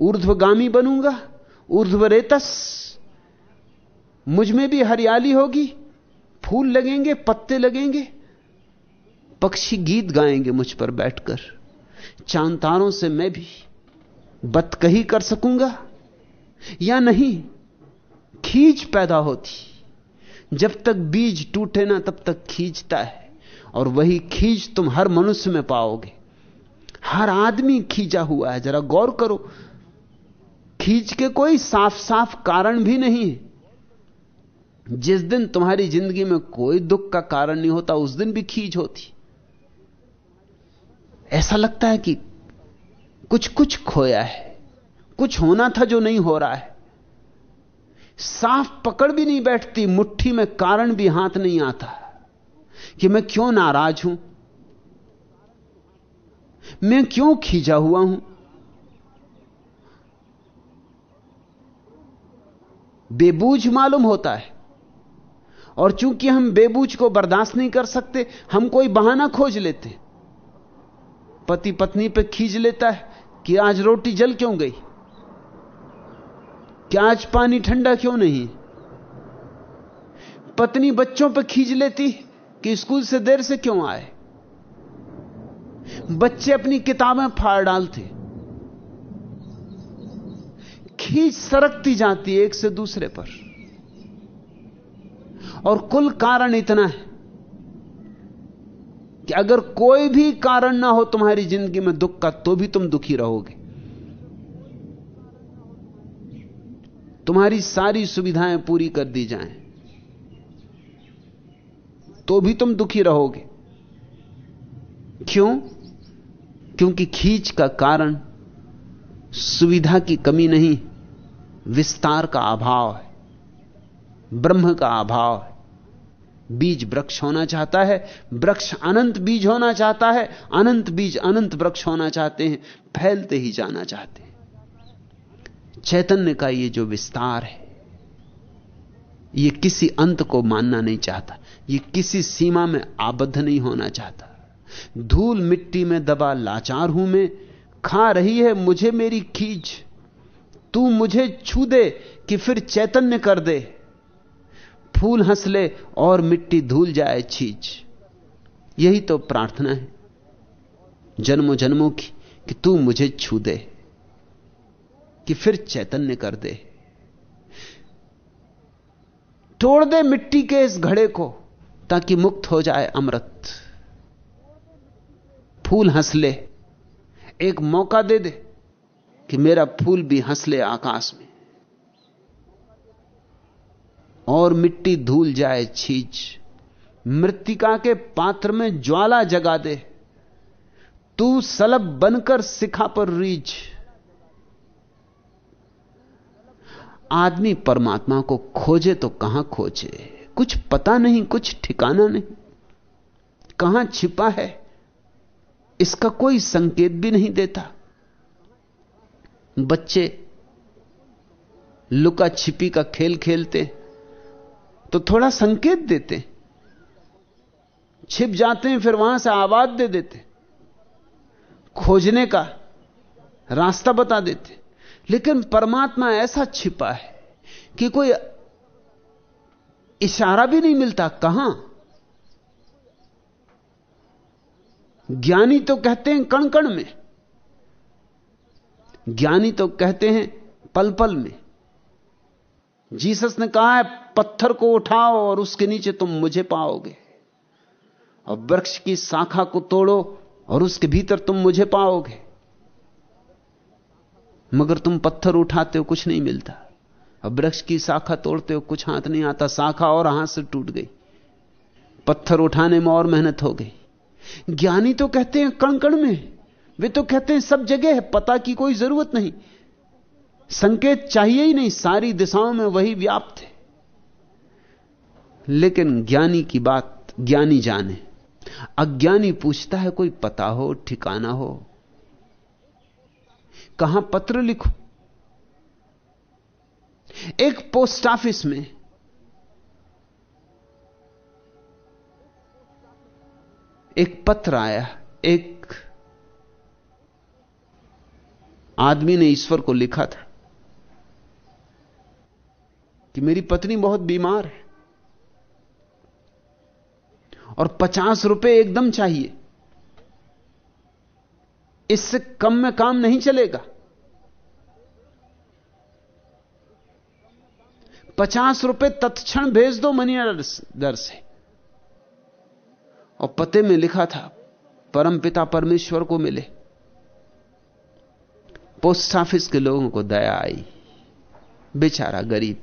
ऊर्ध्वगामी बनूँगा, ऊर्ध्वरेतस। मुझमें भी हरियाली होगी, फूल लगेंगे, पत्ते लगेंगे। पक्षी गीत गाएँगे मुझ पर बैठकर। चांतारों से मैं भी बतकही कर सकूँगा। या नहीं खींच पैदा होती। जब तक बीज टूटे ना, तब तक खींचता है। और वही खींच तुम हर मनुष्य में पाओगे। हर आदमी खींचा हुआ है, जरा गौर करो। खींच के कोई साफ़ साफ़ कारण भी नहीं है। जिस दिन तुम्हारी ज़िंदगी में कोई दुख का कारण नहीं होता, उस दिन भी खींच होती। ऐसा लगता है कि कुछ कुछ खोया है। कुछ होना था जो नहीं हो रहा है। साफ़ पकड़ भी नहीं बैठती, मुट्ठी में कारण भी हाथ नहीं आता। कि मैं क्यों नाराज़ हूँ? मैं क्यों खींचा हुआ हूँ? बेबूझ मालूम होता है। और चूँकि हम बेबूझ को बर्दाश्त नहीं कर सकते, हम कोई बहाना खोज लेते पति पत्नी पे खींच लेता है कि आज रोटी जल क्यों गई? क्या आज पानी ठंडा क्यों नहीं? पत्नी बच्चों पर खींच लेती कि स्कूल से देर से क्यों आए? बच्चे अपनी किताबें फाड़ डालते। खींच सरकती जाती एक से दूसरे पर। और कुल कारण इतना है कि अगर कोई भी कारण ना हो तुम्हारी ज़िंदगी में दुख का तो भी तुम दुखी रहोगे। तुम्हारी सारी सुविधाएँ पूरी कर दी जाएँ। तो भी तुम दुखी रहोगे। क्यों? क्योंकि खींच का कारण सुविधा की कमी नहीं, विस्तार का अभाव है, ब्रह्म का अभाव है। बीज वृक्ष होना चाहता है, वृक्ष अनंत बीज होना चाहता है, अनंत बीज अनंत वृक्ष होना चाहते हैं, फैलते ही जाना चाहते हैं। चैतन्य का ये जो विस्तार है ये किसी अंत को मानना नहीं चाहता। ये किसी सीमा में आबद्ध नहीं होना चाहता। धूल मिट्टी में दबा लाचार हूँ मैं। खा रही है मुझे मेरी खींच तू मुझे छू दे कि फिर चैतन्य कर दे। फूल हंस ले और मिट्टी धूल जाए छींच यही तो प्रार्थना है। जन्मों जन्मों की कि तू मुझे छू दे, कि फिर चैतन्य कर दे। तोड़ दे मिट्टी के इस घड़े को, ताकि मुक्त हो जाए अमृत। फूल हंस ले, एक मौका दे दे कि मेरा फूल भी हंस ले आकाश में। और मिट्टी धूल जाए छींच, मृतिका के पात्र में ज्वाला जगा दे। तू सलब बनकर सिखा पर रीछ आदमी परमात्मा को खोजे तो कहाँ खोजे? कुछ पता नहीं, कुछ ठिकाना नहीं। कहाँ छिपा है? इसका कोई संकेत भी नहीं देता। बच्चे लुका छिपी का खेल खेलते तो थोड़ा संकेत देते। छिप जाते हैं, फिर वहाँ से आवाज़ दे देते। खोजने का रास्ता बता देते। लेकिन परमात्मा ऐसा छिपा है कि कोई इशारा भी नहीं मिलता। कहाँ? ज्ञानी तो कहते हैं कण कण में। ज्ञानी तो कहते हैं पल पल में। जीसस ने कहा है, पत्थर को उठाओ और उसके नीचे तुम मुझे पाओगे। और वृक्ष की शाखा को तोड़ो और उसके भीतर तुम मुझे पाओगे। मगर तुम पत्थर उठाते हो, कुछ नहीं मिलता। अब वृक्ष की शाखा तोड़ते हो, कुछ हाथ नहीं आता, शाखा और हाथ से टूट गई। पत्थर उठाने में और मेहनत हो गई। ज्ञानी तो कहते हैं कण कण में, वे तो कहते हैं सब जगह है, पता की कोई ज़रूरत नहीं। संकेत चाहिए ही नहीं, सारी दिशाओं में वही व्याप्त है। लेकिन ज्ञानी की बात ज्ञानी जाने। अज्ञानी पूछता है, कोई पता हो, ठिकाना हो कहाँ पत्र लिखो? एक पोस्ट ऑफ़िस में एक पत्र आया, एक आदमी ने ईश्वर को लिखा था कि मेरी पत्नी बहुत बीमार है और पचास रुपए एकदम चाहिए। इससे कम में काम नहीं चलेगा। पचास रुपए तत्क्षण भेज दो मनी दर से। और पते में लिखा था परम पिता परमेश्वर को मिले। पोस्ट ऑफ़िस के लोगों को दया आई। बेचारा गरीब।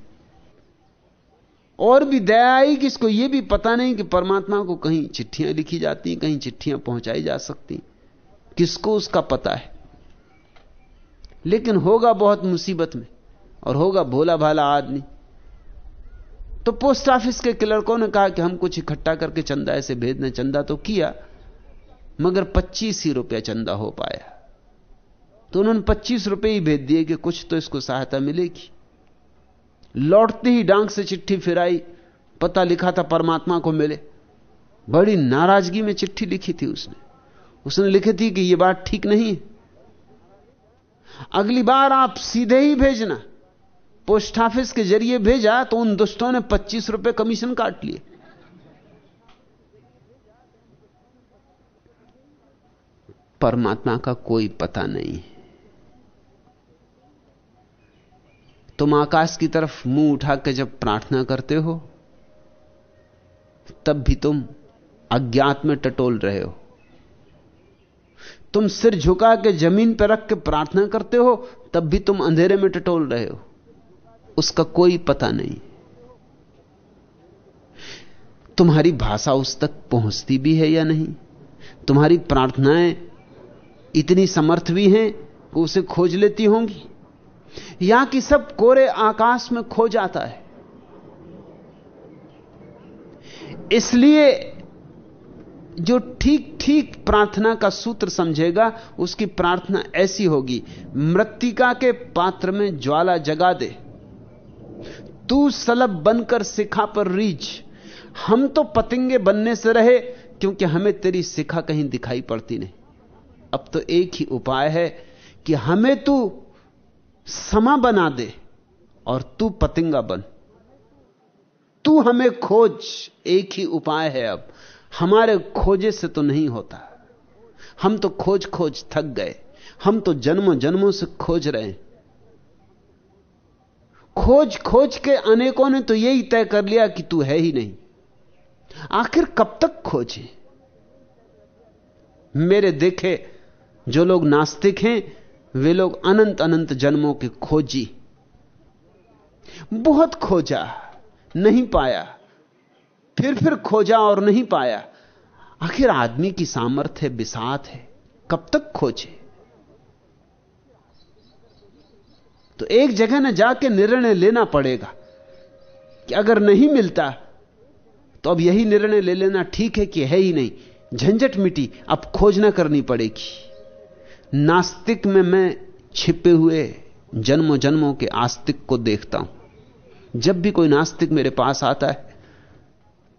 और भी दया आई कि इसको यह भी पता नहीं कि परमात्मा को कहीं चिट्ठियाँ लिखी जाती कहीं चिट्ठियाँ पहुंचाई जा सकती किसको उसका पता है? लेकिन होगा बहुत मुसीबत में और होगा भोला भाला आदमी। तो पोस्ट ऑफ़िस के क्लर्कों ने कहा कि हम कुछ इकट्ठा करके चंदा ऐसे भेजने चंदा तो किया, मगर पच्चीस ही रुपया चंदा हो पाया। तो उन्होंने पच्चीस रुपए ही भेज दिए कि कुछ तो इसको सहायता मिलेगी। लौटते ही डांग से चिट्ठी फिराई, पता लिखा था परमात्मा को मिले। बड़ी नाराज़गी में चिट्ठी लिखी थी उसने। उसने लिखी थी कि यह बात ठीक नहीं अगली बार आप सीधे ही भेजना। पोस्ट ऑफ़िस के ज़रिए भेजा तो उन दुष्टों ने पच्चीस रुपए कमीशन काट लिए। परमात्मा का कोई पता नहीं। तुम आकाश की तरफ़ मुँह उठा के जब प्रार्थना करते हो, तब भी तुम अज्ञात में टटोल रहे हो। तुम सिर झुका के ज़मीन पर रख के प्रार्थना करते हो, तब भी तुम अंधेरे में टटोल रहे हो। उसका कोई पता नहीं। तुम्हारी भाषा उस तक पहुँचती भी है या नहीं? तुम्हारी प्रार्थनाएँ इतनी समर्थ भी हैं कि उसे खोज लेती होंगी? यहाँ की सब कोरे आकाश में खो जाता है? इसलिए जो ठीक ठीक प्रार्थना का सूत्र समझेगा, उसकी प्रार्थना ऐसी होगी, मृतिका के पात्र में ज्वाला जगा दे। तू सलब बनकर सिखा पर रीच हम तो पतंगे बनने से रहे, क्योंकि हमें तेरी सिखा कहीं दिखाई पड़ती नहीं। अब तो एक ही उपाय है कि हमें तू समा बना दे और तू पतिंगा बन। तू हमें खोज, एक ही उपाय है अब। हमारे खोजे से तो नहीं होता। हम तो खोज खोज थक गए। हम तो जन्मों जन्मों से खोज रहे हैं। खोज खोज के अनेकों ने तो यही तय कर लिया कि तू है ही नहीं। आखिर कब तक खोजे? मेरे देखे जो लोग नास्तिक हैं, वे लोग अनंत अनंत जन्मों के खोजी। बहुत खोजा, नहीं पाया। फिर फिर खोजा और नहीं पाया। आखिर आदमी की सामर्थ्य बिसात है। कब तक खोजे? तो एक जगह न जाके निर्णय लेना पड़ेगा कि अगर नहीं मिलता तो अब यही निर्णय ले लेना ठीक है कि है ही नहीं। झंझट मिटी, अब खोजना करनी पड़ेगी। नास्तिक में मैं छिपे हुए जन्मों जन्मों के आस्तिक को देखता हूँ। जब भी कोई नास्तिक मेरे पास आता है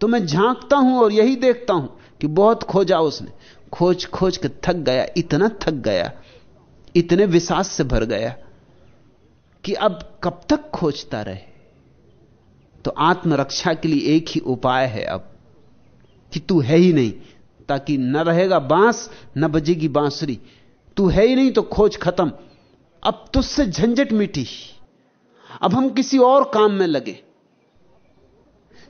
तो मैं झांकता हूँ और यही देखता हूँ कि बहुत खोजा उसने। खोज खोज के थक गया, इतना थक गया, इतने विश्वास से भर गया कि अब कब तक खोजता रहे? तो आत्मरक्षा के लिए एक ही उपाय है अब, कि तू है ही नहीं, ताकि न रहेगा बाँस, न बजेगी बांसुरी। तू है ही नहीं तो खोज खत्म। अब तुझसे झंझट मिटी। अब हम किसी और काम में लगे।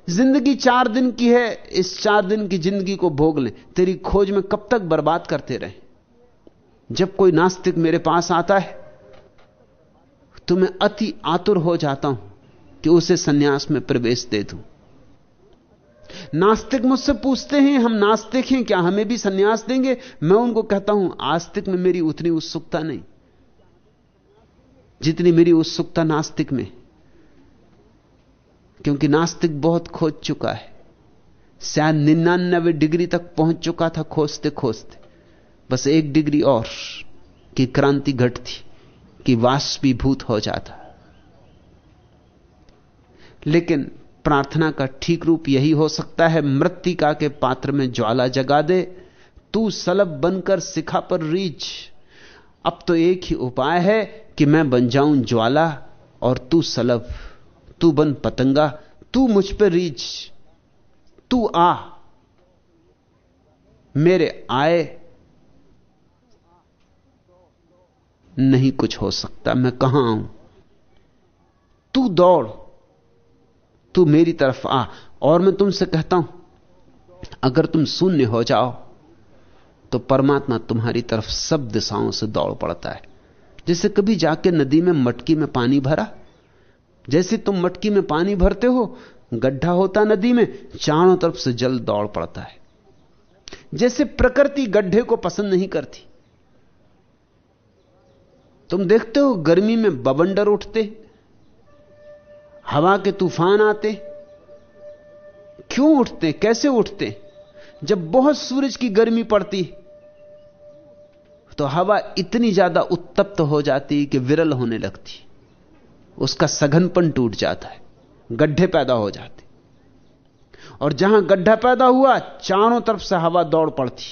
ज़िंदगी चार दिन की है, इस चार दिन की ज़िंदगी को भोग ले। तेरी खोज में कब तक बर्बाद करते रहे? जब कोई नास्तिक मेरे पास आता है तो मैं अति आतुर हो जाता हूँ कि उसे सन्यास में प्रवेश दे दूँ। नास्तिक मुझसे पूछते हैं, हम नास्तिक हैं, क्या हमें भी सन्यास देंगे? मैं उनको कहता हूँ, आस्तिक में मेरी उतनी उत्सुकता नहीं। जितनी मेरी उत्सुकता नास्तिक में क्योंकि नास्तिक बहुत खोज चुका है। शायद निन्यानबे डिग्री तक पहुँच चुका था खोजते खोजते बस एक डिग्री और की क्रांति घटती कि वाष्पीभूत हो जाता। लेकिन प्रार्थना का ठीक रूप यही हो सकता है, मृतिका के पात्र में ज्वाला जगा दे, तू सलब बनकर सिखा पर रीच अब तो एक ही उपाय है कि मैं बन जाऊँ ज्वाला और तू सलब। तू बन पतंगा, तू मुझ पर रीच तू आ। मेरे आए नहीं कुछ हो सकता, मैं कहाँ आऊँ तू दौड़, तू मेरी तरफ़ आ, और मैं तुमसे कहता हूँ, अगर तुम शून्य हो जाओ तो परमात्मा तुम्हारी तरफ़ सब दिशाओं से दौड़ पड़ता है। जैसे कभी जाके नदी में मटकी में पानी भरा जैसे तुम मटकी में पानी भरते हो, गड्ढा होता नदी में, चारों तरफ़ से जल दौड़ पड़ता है। जैसे प्रकृति गड्ढे को पसंद नहीं करती। तुम देखते हो गर्मी में बबंडर उठते, हवा के तूफ़ान आते। क्यों उठते, कैसे उठते? जब बहुत सूरज की गर्मी पड़ती तो हवा इतनी ज़्यादा उत्तप्त हो जाती कि विरल होने लगती। उसका सघनपन टूट जाता है, गड्ढे पैदा हो जाते। और जहाँ गड्ढा पैदा हुआ, चारों तरफ़ से हवा दौड़ पड़ती।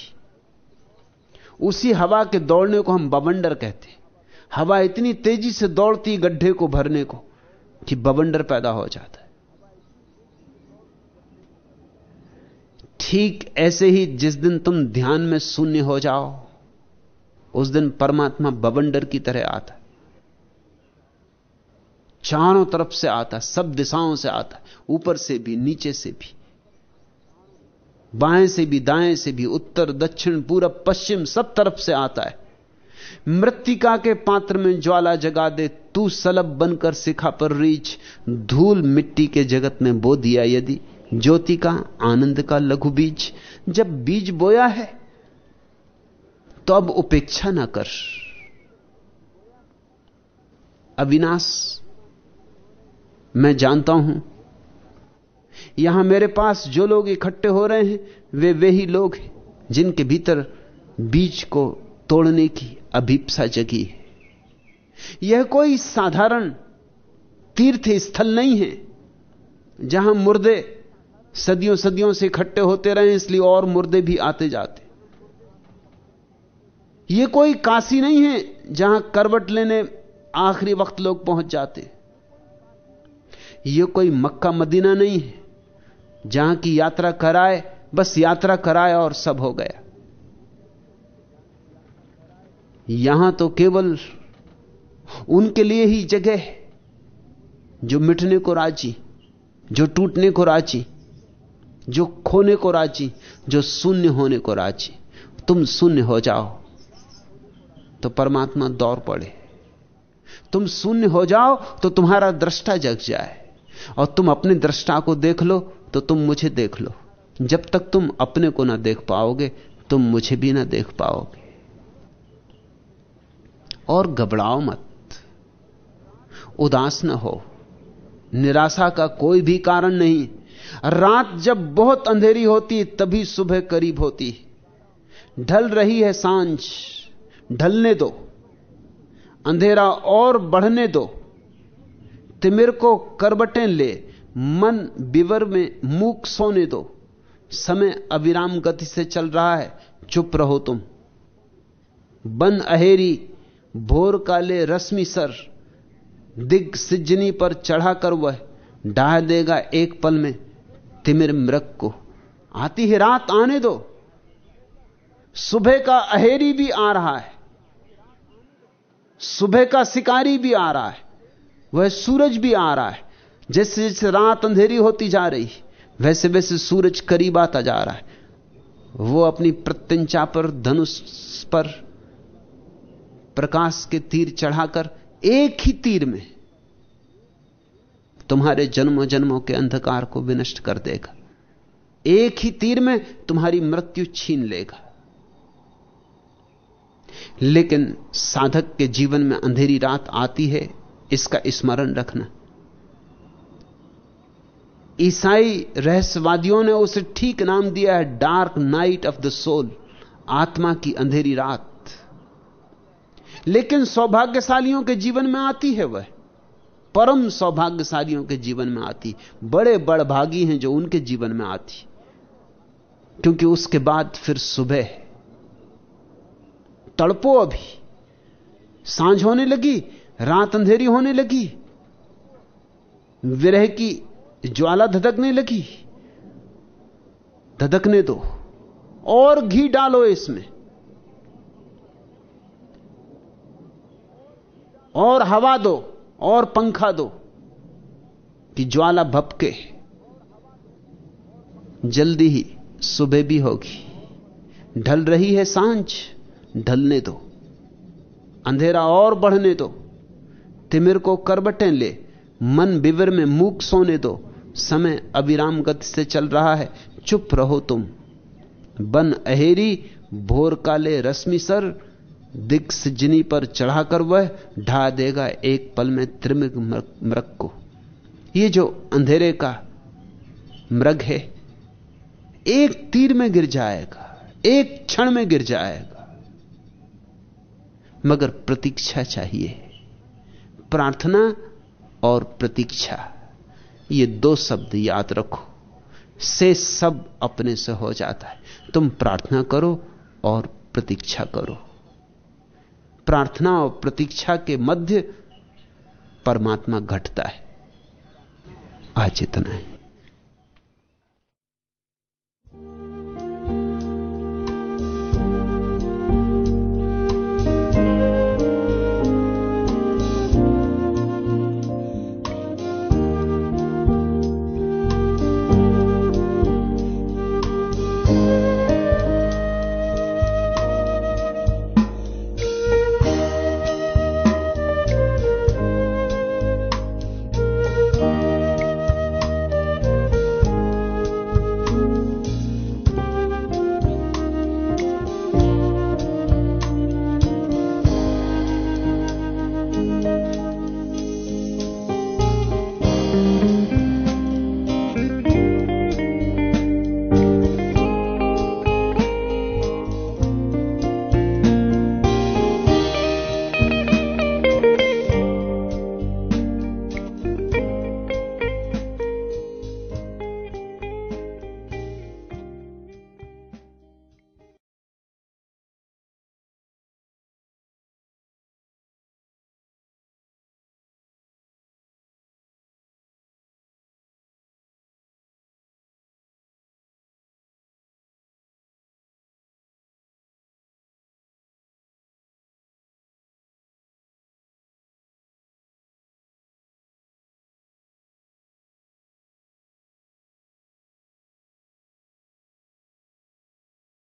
उसी हवा के दौड़ने को हम बवंडर कहते हवा इतनी तेज़ी से दौड़ती गड्ढे को भरने को कि बवंडर पैदा हो जाता है। ठीक ऐसे ही जिस दिन तुम ध्यान में शून्य हो जाओ, उस दिन परमात्मा बवंडर की तरह आता है। चारों तरफ़ से आता सब दिशाओं से आता है, ऊपर से भी, नीचे से भी। बाएँ से भी, दाएँ से भी, उत्तर, दक्षिण, पूरब, पश्चिम, सब तरफ़ से आता है। मृतिका के पात्र में ज्वाला जगा दे, तू सलब बनकर सिखा पर रीच धूल मिट्टी के जगत में बो दिया यदि, ज्योति का, आनंद का लघु बीज। जब बीज बोया है तो अब उपेक्षा ना कर। अविनाश मैं जानता हूँ। यहाँ मेरे पास जो लोग इकट्ठे हो रहे हैं, वे वे ही लोग हैं, जिनके भीतर बीज को तोड़ने की अभीपसा जगी है। यह कोई साधारण तीर्थ स्थल नहीं है, जहाँ मुर्दे सदियों सदियों से इकट्ठे होते रहे, इसलिए और मुर्दे भी आते जाते। यह कोई काशी नहीं है, जहाँ करवट लेने आखिरी वक्त लोग पहुँच जाते। यह कोई मक्का मदीना नहीं है। जहाँ की यात्रा कराए, बस यात्रा कराए और सब हो गया। यहाँ तो केवल उनके लिए ही जगह है, जो मिटने को राज़ी, जो टूटने को राज़ी, जो खोने को राज़ी, जो शून्य होने को राज़ी। तुम शून्य हो जाओ तो परमात्मा दौड़ पड़े। तुम शून्य हो जाओ तो तुम्हारा दृष्टा जग जाए। और तुम अपने दृष्टा को देख लो तो तुम मुझे देख लो। जब तक तुम अपने को ना देख पाओगे, तुम मुझे भी ना देख पाओगे। और घबराओ मत। उदास न हो। निराशा का कोई भी कारण नहीं। रात जब बहुत अंधेरी होती, तभी सुबह करीब होती। ढल रही है साँझ। ढलने दो। अंधेरा और बढ़ने दो। तिमिर को करबटें ले। मन विवर में मूक सोने दो। समय अविराम गति से चल रहा है। चुप रहो तुम। बन अहेरी, भोर काले रश्मि सर। दिग सिजनी पर चढ़ा कर वह डाह देगा एक पल में तिमिर मृग को। आती है रात, आने दो। सुबह का अहेरी भी आ रहा है। सुबह का शिकारी भी आ रहा है। वह सूरज भी आ रहा है। जैसे जैसे रात अंधेरी होती जा रही, वैसे वैसे सूरज करीब आता जा रहा है। वो अपनी प्रत्यंचा पर, धनुष पर, प्रकाश के तीर चढ़ाकर एक ही तीर में तुम्हारे जन्मों जन्मों के अंधकार को विनष्ट कर देगा। एक ही तीर में तुम्हारी मृत्यु छीन लेगा। लेकिन साधक के जीवन में अंधेरी रात आती है इसका स्मरण रखना। ईसाई रहस्यवादियों ने उसे ठीक नाम दिया है dark night of the soul आत्मा की अंधेरी रात। लेकिन सौभाग्यशालियों के जीवन में आती है वह। परम सौभाग्यशालियों के जीवन में आती। बड़े बड़ भागी हैं जो उनके जीवन में आती। क्योंकि उसके बाद फिर सुबह। तड़पो अभी। साँझ होने लगी रात अंधेरी होने लगी। विरह की ज्वाला धधकने लगी। धधकने दो। और घी डालो इसमें। और हवा दो, और पंखा दो, कि ज्वाला भपके। जल्दी ही सुबह भी होगी। ढल रही है साँझ, ढलने दो। अंधेरा और बढ़ने दो। तिमिर को करबटें ले। मन बिवर में मूक सोने दो। समय अविराम गति से चल रहा है। चुप रहो तुम। बन अहेरी, भोर काले रश्मि सर। दिक्स जिनी पर चढ़ाकर वह ढा देगा एक पल में त्रिमृग मृग को। ये जो अंधेरे का मृग है, एक तीर में गिर जाएगा, एक क्षण में गिर जाएगा। मगर प्रतीक्षा चाहिए। प्रार्थना और प्रतीक्षा। ये दो शब्द याद रखो। से सब अपने से हो जाता है। तुम प्रार्थना करो और प्रतीक्षा करो। प्रार्थना और प्रतीक्षा के मध्य परमात्मा घटता है। आज इतना है।